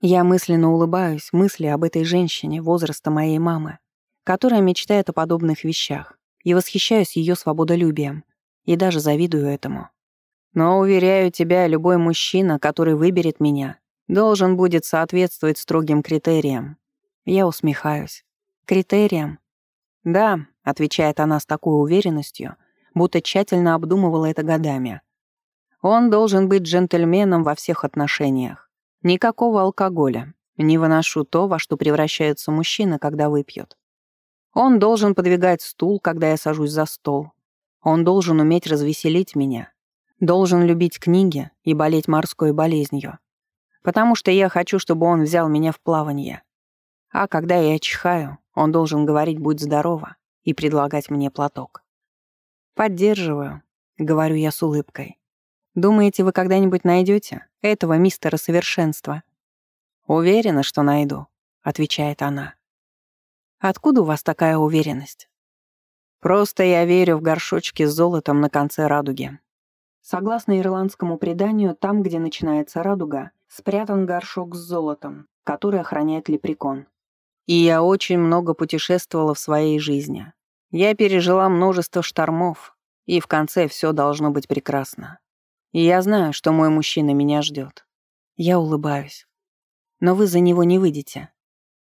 Я мысленно улыбаюсь мысли об этой женщине возраста моей мамы, которая мечтает о подобных вещах, и восхищаюсь ее свободолюбием, и даже завидую этому. Но, уверяю тебя, любой мужчина, который выберет меня, должен будет соответствовать строгим критериям. Я усмехаюсь. Критериям? Да, отвечает она с такой уверенностью, будто тщательно обдумывала это годами. Он должен быть джентльменом во всех отношениях. Никакого алкоголя. Не выношу то, во что превращаются мужчины, когда выпьют. Он должен подвигать стул, когда я сажусь за стол. Он должен уметь развеселить меня. Должен любить книги и болеть морской болезнью. Потому что я хочу, чтобы он взял меня в плавание. А когда я чихаю, он должен говорить «будь здорова» и предлагать мне платок. «Поддерживаю», — говорю я с улыбкой. «Думаете, вы когда-нибудь найдете этого мистера совершенства?» «Уверена, что найду», — отвечает она. «Откуда у вас такая уверенность?» «Просто я верю в горшочки с золотом на конце радуги». Согласно ирландскому преданию, там, где начинается радуга, спрятан горшок с золотом, который охраняет лепрекон. И я очень много путешествовала в своей жизни. Я пережила множество штормов, и в конце все должно быть прекрасно. И я знаю, что мой мужчина меня ждет. Я улыбаюсь. Но вы за него не выйдете.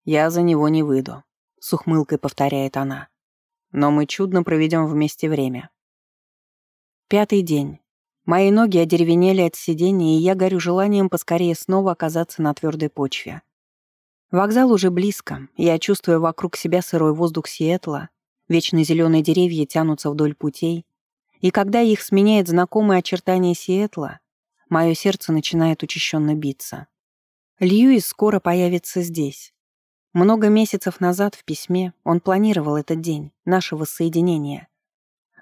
Я за него не выйду, с ухмылкой повторяет она. Но мы чудно проведем вместе время. Пятый день. Мои ноги одеревенели от сидения, и я горю желанием поскорее снова оказаться на твердой почве. Вокзал уже близко, я чувствую вокруг себя сырой воздух Сиэтла, вечно зеленые деревья тянутся вдоль путей, и когда их сменяет знакомые очертания Сиэтла, мое сердце начинает учащенно биться. Льюис скоро появится здесь. Много месяцев назад в письме он планировал этот день, нашего соединения.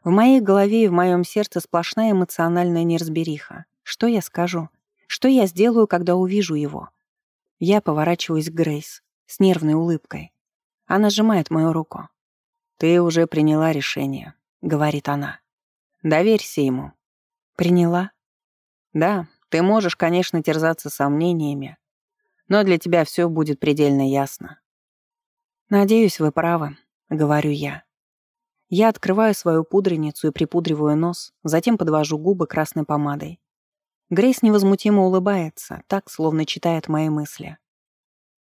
В моей голове и в моем сердце сплошная эмоциональная неразбериха. Что я скажу? Что я сделаю, когда увижу его? Я поворачиваюсь к Грейс с нервной улыбкой. Она сжимает мою руку. «Ты уже приняла решение», — говорит она. Доверься ему». «Приняла?» «Да, ты можешь, конечно, терзаться сомнениями, но для тебя все будет предельно ясно». «Надеюсь, вы правы», — говорю я. Я открываю свою пудреницу и припудриваю нос, затем подвожу губы красной помадой. Грейс невозмутимо улыбается, так, словно читает мои мысли.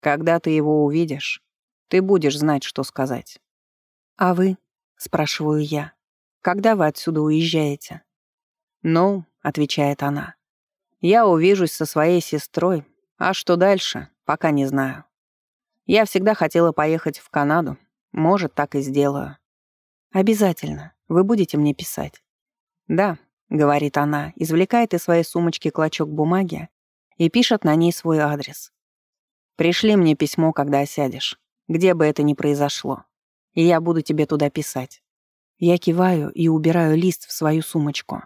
«Когда ты его увидишь, ты будешь знать, что сказать». «А вы?» — спрашиваю я. Когда вы отсюда уезжаете?» «Ну», — отвечает она, — «я увижусь со своей сестрой, а что дальше, пока не знаю. Я всегда хотела поехать в Канаду, может, так и сделаю». «Обязательно. Вы будете мне писать?» «Да», — говорит она, извлекает из своей сумочки клочок бумаги и пишет на ней свой адрес. «Пришли мне письмо, когда сядешь, где бы это ни произошло, и я буду тебе туда писать. Я киваю и убираю лист в свою сумочку.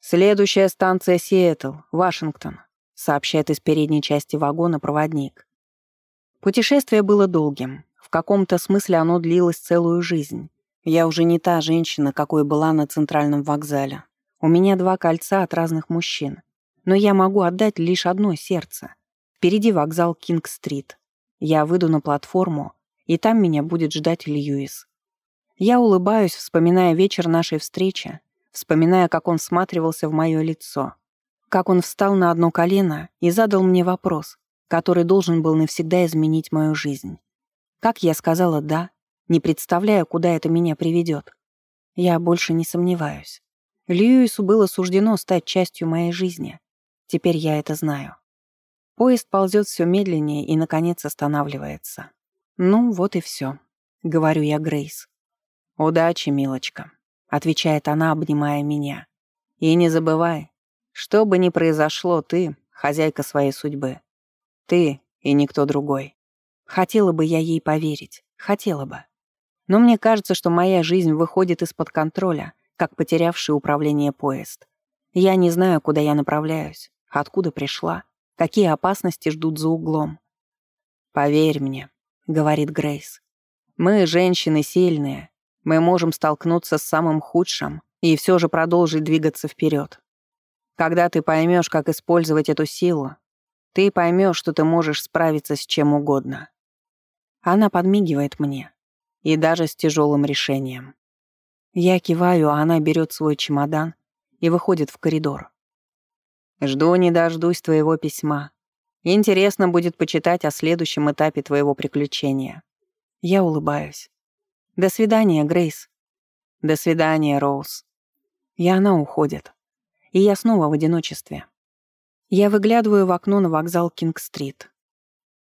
«Следующая станция Сиэтл, Вашингтон», сообщает из передней части вагона проводник. Путешествие было долгим. В каком-то смысле оно длилось целую жизнь. Я уже не та женщина, какой была на центральном вокзале. У меня два кольца от разных мужчин. Но я могу отдать лишь одно сердце. Впереди вокзал Кинг-стрит. Я выйду на платформу, и там меня будет ждать Льюис. Я улыбаюсь, вспоминая вечер нашей встречи, вспоминая, как он всматривался в мое лицо, как он встал на одно колено и задал мне вопрос, который должен был навсегда изменить мою жизнь. Как я сказала «да», не представляя, куда это меня приведет. Я больше не сомневаюсь. Льюису было суждено стать частью моей жизни. Теперь я это знаю. Поезд ползет все медленнее и, наконец, останавливается. «Ну, вот и все», — говорю я Грейс. «Удачи, милочка», — отвечает она, обнимая меня. «И не забывай, что бы ни произошло, ты — хозяйка своей судьбы. Ты и никто другой. Хотела бы я ей поверить, хотела бы. Но мне кажется, что моя жизнь выходит из-под контроля, как потерявший управление поезд. Я не знаю, куда я направляюсь, откуда пришла, какие опасности ждут за углом. «Поверь мне», — говорит Грейс, — «мы, женщины, сильные, мы можем столкнуться с самым худшим и все же продолжить двигаться вперед. Когда ты поймешь, как использовать эту силу, ты поймешь, что ты можешь справиться с чем угодно. Она подмигивает мне. И даже с тяжелым решением. Я киваю, а она берет свой чемодан и выходит в коридор. Жду не дождусь твоего письма. Интересно будет почитать о следующем этапе твоего приключения. Я улыбаюсь. До свидания, Грейс. До свидания, Роуз. И она уходит. И я снова в одиночестве. Я выглядываю в окно на вокзал Кинг-стрит.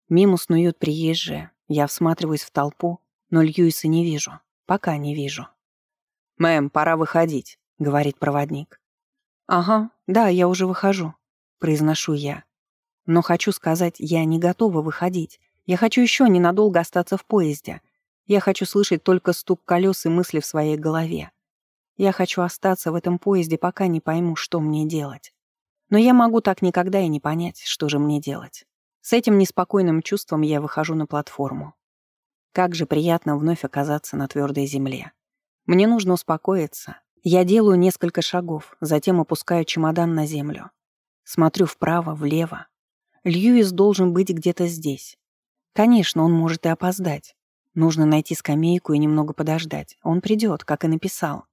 Мимо снуют приезжие. Я всматриваюсь в толпу, но Льюиса не вижу. Пока не вижу. «Мэм, пора выходить», — говорит проводник. «Ага, да, я уже выхожу», — произношу я. Но хочу сказать, я не готова выходить. Я хочу еще ненадолго остаться в поезде — я хочу слышать только стук колес и мысли в своей голове. Я хочу остаться в этом поезде, пока не пойму, что мне делать. Но я могу так никогда и не понять, что же мне делать. С этим неспокойным чувством я выхожу на платформу. Как же приятно вновь оказаться на твердой земле. Мне нужно успокоиться. Я делаю несколько шагов, затем опускаю чемодан на землю. Смотрю вправо, влево. Льюис должен быть где-то здесь. Конечно, он может и опоздать. Нужно найти скамейку и немного подождать. Он придет, как и написал.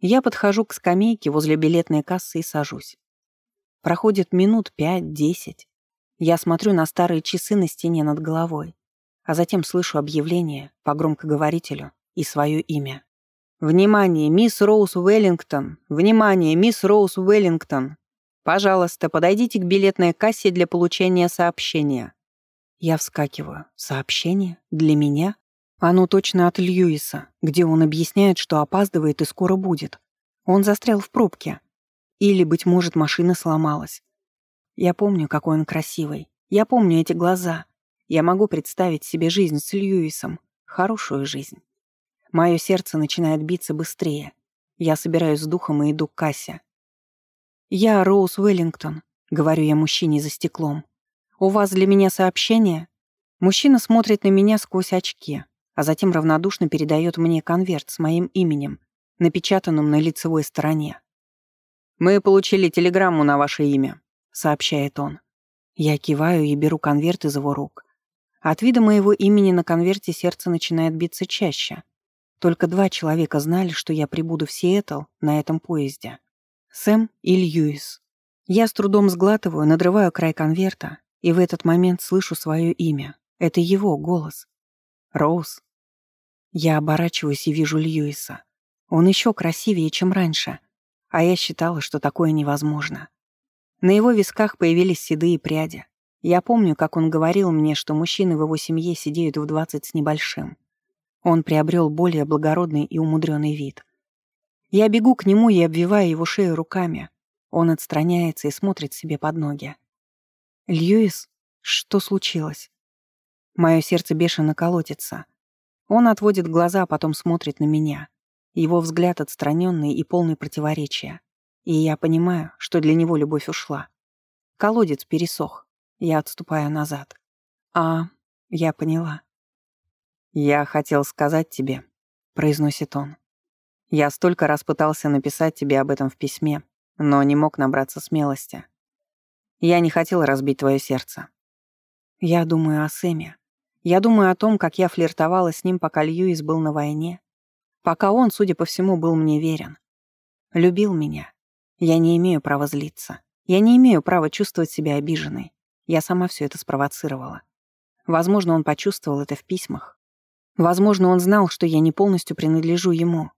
Я подхожу к скамейке возле билетной кассы и сажусь. Проходит минут пять-десять. Я смотрю на старые часы на стене над головой, а затем слышу объявление по громкоговорителю и свое имя. «Внимание, мисс Роуз Уэллингтон! Внимание, мисс Роуз Уэллингтон! Пожалуйста, подойдите к билетной кассе для получения сообщения. Я вскакиваю. Сообщение? Для меня? Оно точно от Льюиса, где он объясняет, что опаздывает и скоро будет. Он застрял в пробке. Или, быть может, машина сломалась. Я помню, какой он красивый. Я помню эти глаза. Я могу представить себе жизнь с Льюисом. Хорошую жизнь. Мое сердце начинает биться быстрее. Я собираюсь с духом и иду к кассе. «Я Роуз Уэллингтон», — говорю я мужчине за стеклом. «У вас для меня сообщение?» Мужчина смотрит на меня сквозь очки, а затем равнодушно передает мне конверт с моим именем, напечатанным на лицевой стороне. «Мы получили телеграмму на ваше имя», — сообщает он. Я киваю и беру конверт из его рук. От вида моего имени на конверте сердце начинает биться чаще. Только два человека знали, что я прибуду в Сиэтл на этом поезде. Сэм и Льюис. Я с трудом сглатываю, надрываю край конверта и в этот момент слышу свое имя. Это его голос. Роуз. Я оборачиваюсь и вижу Льюиса. Он еще красивее, чем раньше. А я считала, что такое невозможно. На его висках появились седые пряди. Я помню, как он говорил мне, что мужчины в его семье сидеют в двадцать с небольшим. Он приобрел более благородный и умудренный вид. Я бегу к нему и обвиваю его шею руками. Он отстраняется и смотрит себе под ноги. «Льюис, что случилось?» Мое сердце бешено колотится. Он отводит глаза, а потом смотрит на меня. Его взгляд отстраненный и полный противоречия. И я понимаю, что для него любовь ушла. Колодец пересох. Я отступаю назад. А, я поняла. «Я хотел сказать тебе», — произносит он. «Я столько раз пытался написать тебе об этом в письме, но не мог набраться смелости. Я не хотел разбить твое сердце. Я думаю о Сэме, Я думаю о том, как я флиртовала с ним, пока Льюис был на войне. Пока он, судя по всему, был мне верен. Любил меня. Я не имею права злиться. Я не имею права чувствовать себя обиженной. Я сама все это спровоцировала. Возможно, он почувствовал это в письмах. Возможно, он знал, что я не полностью принадлежу ему.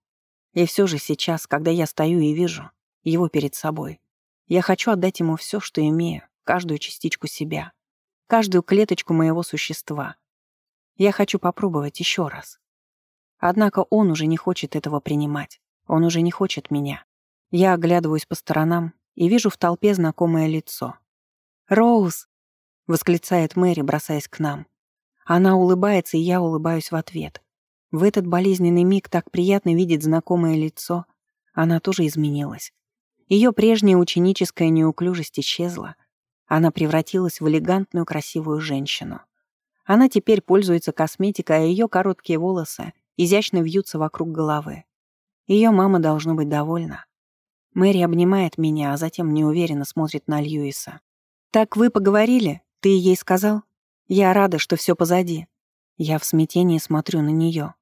И все же сейчас, когда я стою и вижу его перед собой, я хочу отдать ему все, что имею, каждую частичку себя, каждую клеточку моего существа. Я хочу попробовать еще раз. Однако он уже не хочет этого принимать. Он уже не хочет меня. Я оглядываюсь по сторонам и вижу в толпе знакомое лицо. «Роуз!» — восклицает Мэри, бросаясь к нам. Она улыбается, и я улыбаюсь в ответ. В этот болезненный миг так приятно видеть знакомое лицо. Она тоже изменилась. Ее прежняя ученическая неуклюжесть исчезла. Она превратилась в элегантную красивую женщину. Она теперь пользуется косметикой, а ее короткие волосы изящно вьются вокруг головы. Ее мама должно быть довольна. Мэри обнимает меня, а затем неуверенно смотрит на Льюиса. «Так вы поговорили? Ты ей сказал? Я рада, что все позади». Я в смятении смотрю на нее.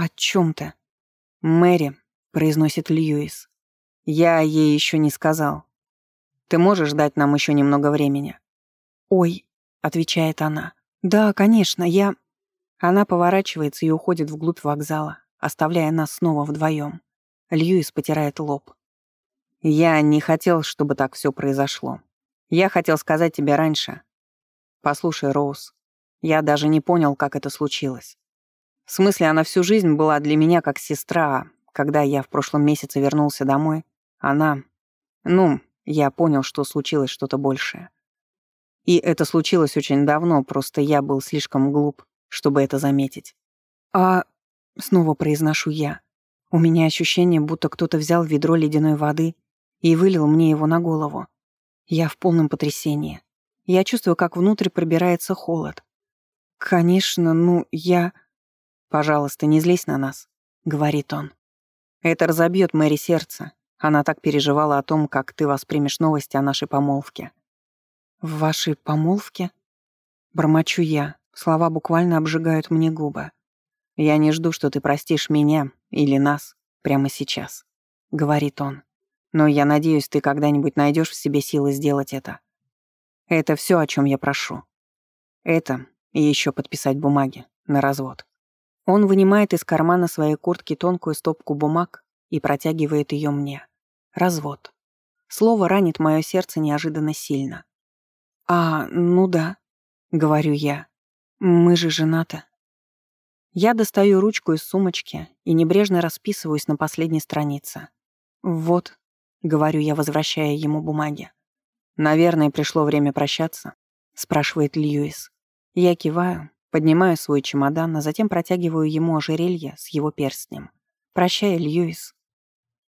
«О чем ты?» «Мэри», — произносит Льюис. Я ей еще не сказал. Ты можешь дать нам еще немного времени? Ой, отвечает она. Да, конечно, я... Она поворачивается и уходит вглубь вокзала, оставляя нас снова вдвоем. Льюис потирает лоб. Я не хотел, чтобы так все произошло. Я хотел сказать тебе раньше. Послушай, Роуз, я даже не понял, как это случилось. В смысле, она всю жизнь была для меня как сестра, а когда я в прошлом месяце вернулся домой, она... Ну, я понял, что случилось что-то большее. И это случилось очень давно, просто я был слишком глуп, чтобы это заметить. А... Снова произношу я. У меня ощущение, будто кто-то взял ведро ледяной воды и вылил мне его на голову. Я в полном потрясении. Я чувствую, как внутрь пробирается холод. «Конечно, ну, я...» «Пожалуйста, не злись на нас», — говорит он. «Это разобьет Мэри сердце, она так переживала о том, как ты воспримешь новости о нашей помолвке. В вашей помолвке? Бормочу я. Слова буквально обжигают мне губы. Я не жду, что ты простишь меня или нас прямо сейчас, говорит он. Но я надеюсь, ты когда-нибудь найдешь в себе силы сделать это. Это все, о чем я прошу. Это и еще подписать бумаги на развод. Он вынимает из кармана своей куртки тонкую стопку бумаг и протягивает ее мне. Развод. Слово ранит мое сердце неожиданно сильно. «А, ну да», — говорю я. «Мы же женаты». Я достаю ручку из сумочки и небрежно расписываюсь на последней странице. «Вот», — говорю я, возвращая ему бумаги. «Наверное, пришло время прощаться», — спрашивает Льюис. Я киваю, поднимаю свой чемодан, а затем протягиваю ему ожерелье с его перстнем. «Прощай, Льюис».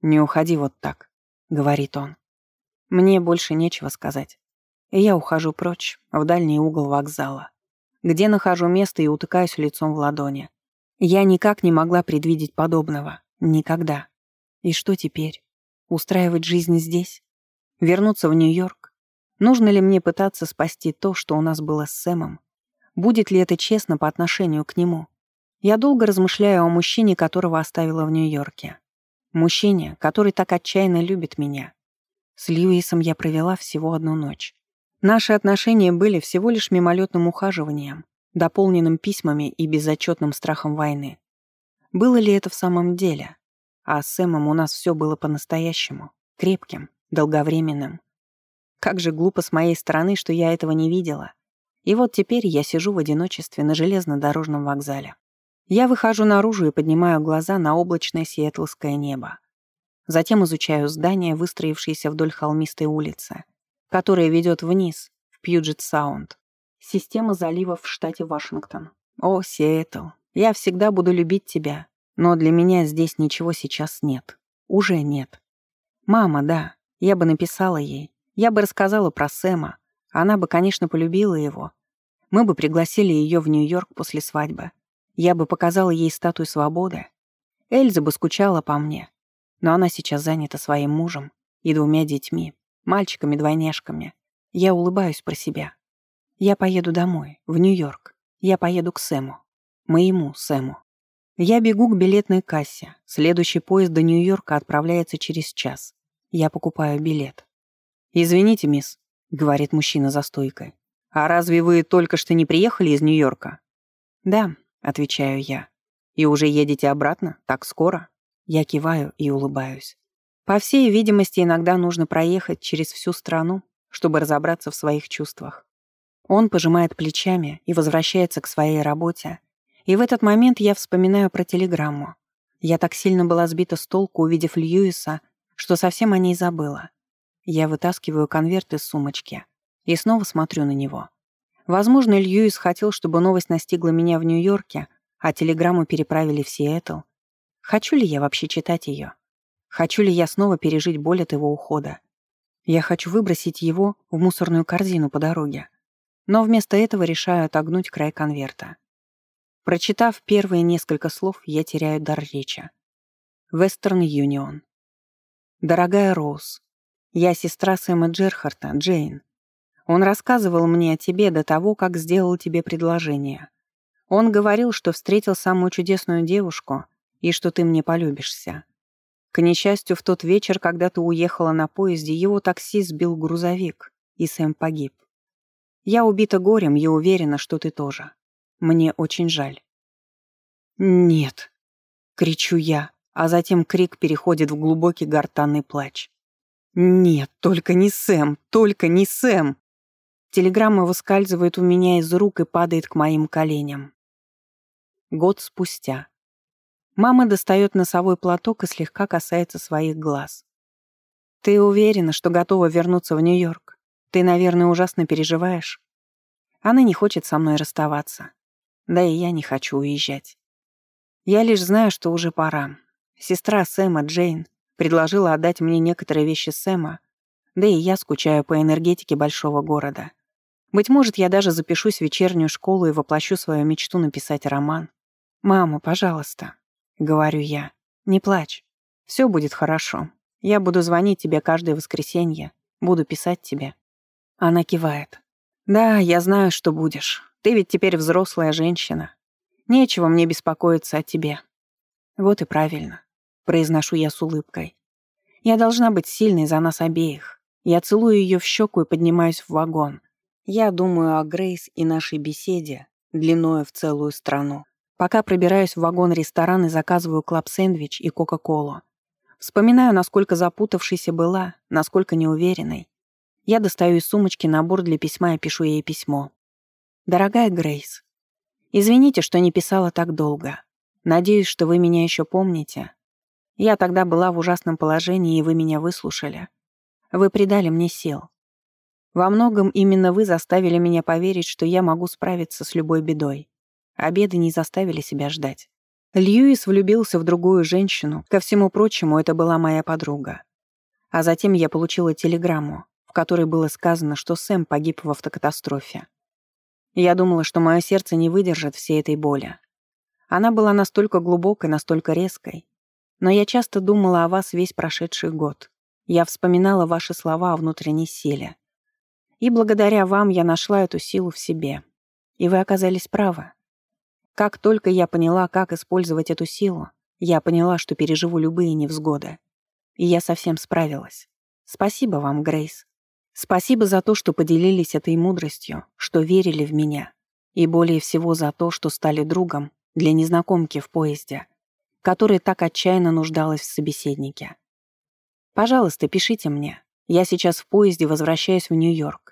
«Не уходи вот так», — говорит он. Мне больше нечего сказать. И я ухожу прочь, в дальний угол вокзала, где нахожу место и утыкаюсь лицом в ладони. Я никак не могла предвидеть подобного. Никогда. И что теперь? Устраивать жизнь здесь? Вернуться в Нью-Йорк? Нужно ли мне пытаться спасти то, что у нас было с Сэмом? Будет ли это честно по отношению к нему? Я долго размышляю о мужчине, которого оставила в Нью-Йорке. Мужчине, который так отчаянно любит меня. С Льюисом я провела всего одну ночь. Наши отношения были всего лишь мимолетным ухаживанием, дополненным письмами и безотчетным страхом войны. Было ли это в самом деле? А с Сэмом у нас все было по-настоящему, крепким, долговременным. Как же глупо с моей стороны, что я этого не видела. И вот теперь я сижу в одиночестве на железнодорожном вокзале. Я выхожу наружу и поднимаю глаза на облачное сиэтлское небо. Затем изучаю здание, выстроившееся вдоль холмистой улицы, которая ведет вниз, в Пьюджет-Саунд. Система заливов в штате Вашингтон. О, Сиэтл, я всегда буду любить тебя, но для меня здесь ничего сейчас нет. Уже нет. Мама, да, я бы написала ей, я бы рассказала про Сэма. Она бы, конечно, полюбила его. Мы бы пригласили ее в Нью-Йорк после свадьбы. Я бы показала ей статую свободы. Эльза бы скучала по мне. Но она сейчас занята своим мужем и двумя детьми, мальчиками-двойняшками. Я улыбаюсь про себя. Я поеду домой, в Нью-Йорк. Я поеду к Сэму. Моему Сэму. Я бегу к билетной кассе. Следующий поезд до Нью-Йорка отправляется через час. Я покупаю билет. «Извините, мисс», — говорит мужчина за стойкой. «А разве вы только что не приехали из Нью-Йорка?» «Да», — отвечаю я. «И уже едете обратно? Так скоро?» Я киваю и улыбаюсь. По всей видимости, иногда нужно проехать через всю страну, чтобы разобраться в своих чувствах. Он пожимает плечами и возвращается к своей работе. И в этот момент я вспоминаю про телеграмму. Я так сильно была сбита с толку, увидев Льюиса, что совсем о ней забыла. Я вытаскиваю конверт из сумочки и снова смотрю на него. Возможно, Льюис хотел, чтобы новость настигла меня в Нью-Йорке, а телеграмму переправили в Сиэтл. Хочу ли я вообще читать ее? Хочу ли я снова пережить боль от его ухода? Я хочу выбросить его в мусорную корзину по дороге. Но вместо этого решаю отогнуть край конверта. Прочитав первые несколько слов, я теряю дар речи. Вестерн Юнион. Дорогая Роуз, я сестра Сэма Джерхарта, Джейн. Он рассказывал мне о тебе до того, как сделал тебе предложение. Он говорил, что встретил самую чудесную девушку и что ты мне полюбишься. К несчастью, в тот вечер, когда ты уехала на поезде, его такси сбил грузовик, и Сэм погиб. Я убита горем и уверена, что ты тоже. Мне очень жаль». «Нет», — кричу я, а затем крик переходит в глубокий гортанный плач. «Нет, только не Сэм, только не Сэм!» Телеграмма выскальзывает у меня из рук и падает к моим коленям. Год спустя. Мама достает носовой платок и слегка касается своих глаз. «Ты уверена, что готова вернуться в Нью-Йорк?» Ты, наверное, ужасно переживаешь. Она не хочет со мной расставаться. Да и я не хочу уезжать. Я лишь знаю, что уже пора. Сестра Сэма, Джейн, предложила отдать мне некоторые вещи Сэма, да и я скучаю по энергетике большого города. Быть может, я даже запишусь в вечернюю школу и воплощу свою мечту написать роман. «Мама, пожалуйста», — говорю я, — «не плачь. Все будет хорошо. Я буду звонить тебе каждое воскресенье, буду писать тебе. Она кивает. «Да, я знаю, что будешь. Ты ведь теперь взрослая женщина. Нечего мне беспокоиться о тебе». «Вот и правильно», — произношу я с улыбкой. «Я должна быть сильной за нас обеих. Я целую ее в щеку и поднимаюсь в вагон. Я думаю о Грейс и нашей беседе, длиною в целую страну. Пока пробираюсь в вагон-ресторан и заказываю клаб-сэндвич и Кока-Колу. Вспоминаю, насколько запутавшейся была, насколько неуверенной. Я достаю из сумочки набор для письма и пишу ей письмо. «Дорогая Грейс, извините, что не писала так долго. Надеюсь, что вы меня еще помните. Я тогда была в ужасном положении, и вы меня выслушали. Вы придали мне сил. Во многом именно вы заставили меня поверить, что я могу справиться с любой бедой. Обеды не заставили себя ждать. Льюис влюбился в другую женщину, ко всему прочему, это была моя подруга. А затем я получила телеграмму которой было сказано, что Сэм погиб в автокатастрофе. Я думала, что мое сердце не выдержит всей этой боли. Она была настолько глубокой, настолько резкой. Но я часто думала о вас весь прошедший год. Я вспоминала ваши слова о внутренней силе. И благодаря вам я нашла эту силу в себе. И вы оказались правы. Как только я поняла, как использовать эту силу, я поняла, что переживу любые невзгоды. И я совсем справилась. Спасибо вам, Грейс. Спасибо за то, что поделились этой мудростью, что верили в меня. И более всего за то, что стали другом для незнакомки в поезде, которая так отчаянно нуждалась в собеседнике. Пожалуйста, пишите мне. Я сейчас в поезде возвращаюсь в Нью-Йорк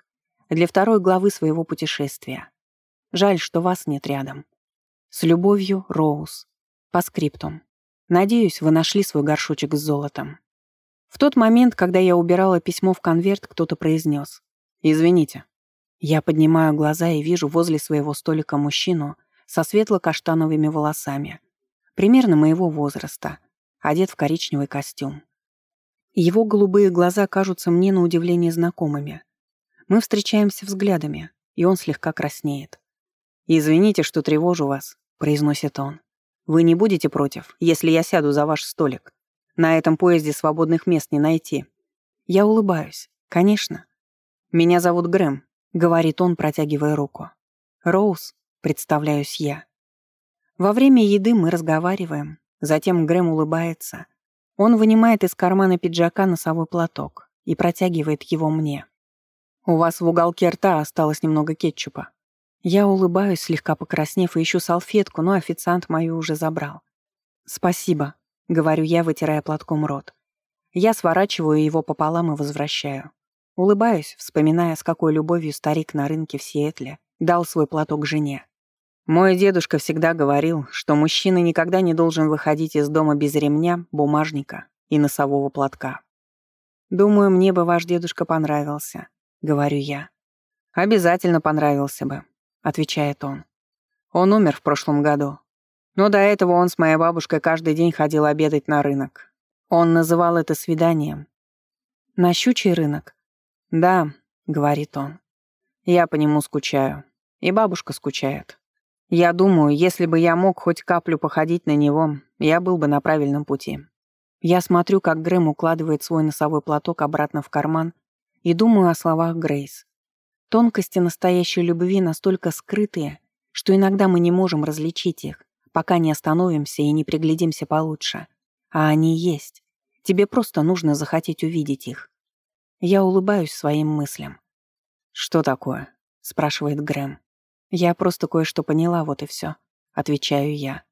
для второй главы своего путешествия. Жаль, что вас нет рядом. С любовью, Роуз. По скриптум. Надеюсь, вы нашли свой горшочек с золотом. В тот момент, когда я убирала письмо в конверт, кто-то произнес «Извините». Я поднимаю глаза и вижу возле своего столика мужчину со светло-каштановыми волосами, примерно моего возраста, одет в коричневый костюм. Его голубые глаза кажутся мне на удивление знакомыми. Мы встречаемся взглядами, и он слегка краснеет. «Извините, что тревожу вас», — произносит он. «Вы не будете против, если я сяду за ваш столик?» На этом поезде свободных мест не найти. Я улыбаюсь. Конечно. «Меня зовут Грэм», — говорит он, протягивая руку. «Роуз», — представляюсь я. Во время еды мы разговариваем, затем Грэм улыбается. Он вынимает из кармана пиджака носовой платок и протягивает его мне. «У вас в уголке рта осталось немного кетчупа». Я улыбаюсь, слегка покраснев, и ищу салфетку, но официант мою уже забрал. «Спасибо», — говорю я, вытирая платком рот. Я сворачиваю его пополам и возвращаю. Улыбаюсь, вспоминая, с какой любовью старик на рынке в Сиэтле дал свой платок жене. Мой дедушка всегда говорил, что мужчина никогда не должен выходить из дома без ремня, бумажника и носового платка. «Думаю, мне бы ваш дедушка понравился», — говорю я. «Обязательно понравился бы», — отвечает он. «Он умер в прошлом году. Но до этого он с моей бабушкой каждый день ходил обедать на рынок. Он называл это свиданием. «На щучий рынок?» «Да», — говорит он. «Я по нему скучаю. И бабушка скучает. Я думаю, если бы я мог хоть каплю походить на него, я был бы на правильном пути. Я смотрю, как Грэм укладывает свой носовой платок обратно в карман и думаю о словах Грейс. Тонкости настоящей любви настолько скрытые, что иногда мы не можем различить их, пока не остановимся и не приглядимся получше. А они есть. Тебе просто нужно захотеть увидеть их. Я улыбаюсь своим мыслям. «Что такое?» — спрашивает Грэм. «Я просто кое-что поняла, вот и все», — отвечаю я.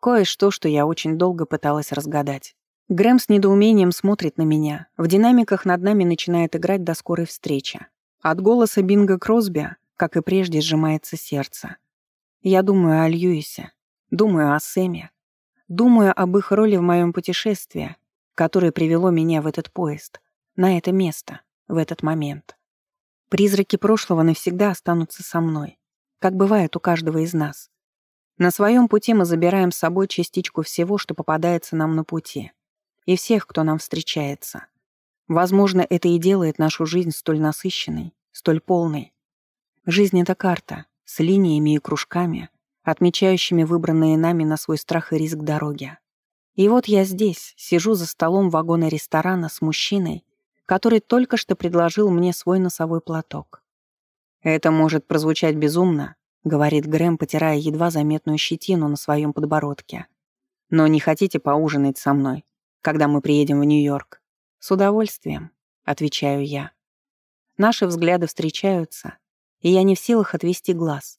Кое-что, что я очень долго пыталась разгадать. Грэм с недоумением смотрит на меня. В динамиках над нами начинает играть до скорой встречи. От голоса Бинга Кросби, как и прежде, сжимается сердце. Я думаю о Льюисе, думаю о Сэме, думаю об их роли в моем путешествии, которое привело меня в этот поезд, на это место, в этот момент. Призраки прошлого навсегда останутся со мной как бывает у каждого из нас. На своем пути мы забираем с собой частичку всего, что попадается нам на пути, и всех, кто нам встречается. Возможно, это и делает нашу жизнь столь насыщенной, столь полной. Жизнь — это карта с линиями и кружками, отмечающими выбранные нами на свой страх и риск дороги. И вот я здесь, сижу за столом вагона ресторана с мужчиной, который только что предложил мне свой носовой платок. «Это может прозвучать безумно», — говорит Грэм, потирая едва заметную щетину на своем подбородке. «Но не хотите поужинать со мной, когда мы приедем в Нью-Йорк?» «С удовольствием», — отвечаю я. Наши взгляды встречаются, и я не в силах отвести глаз.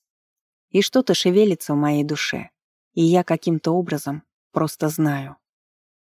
И что-то шевелится в моей душе, и я каким-то образом просто знаю.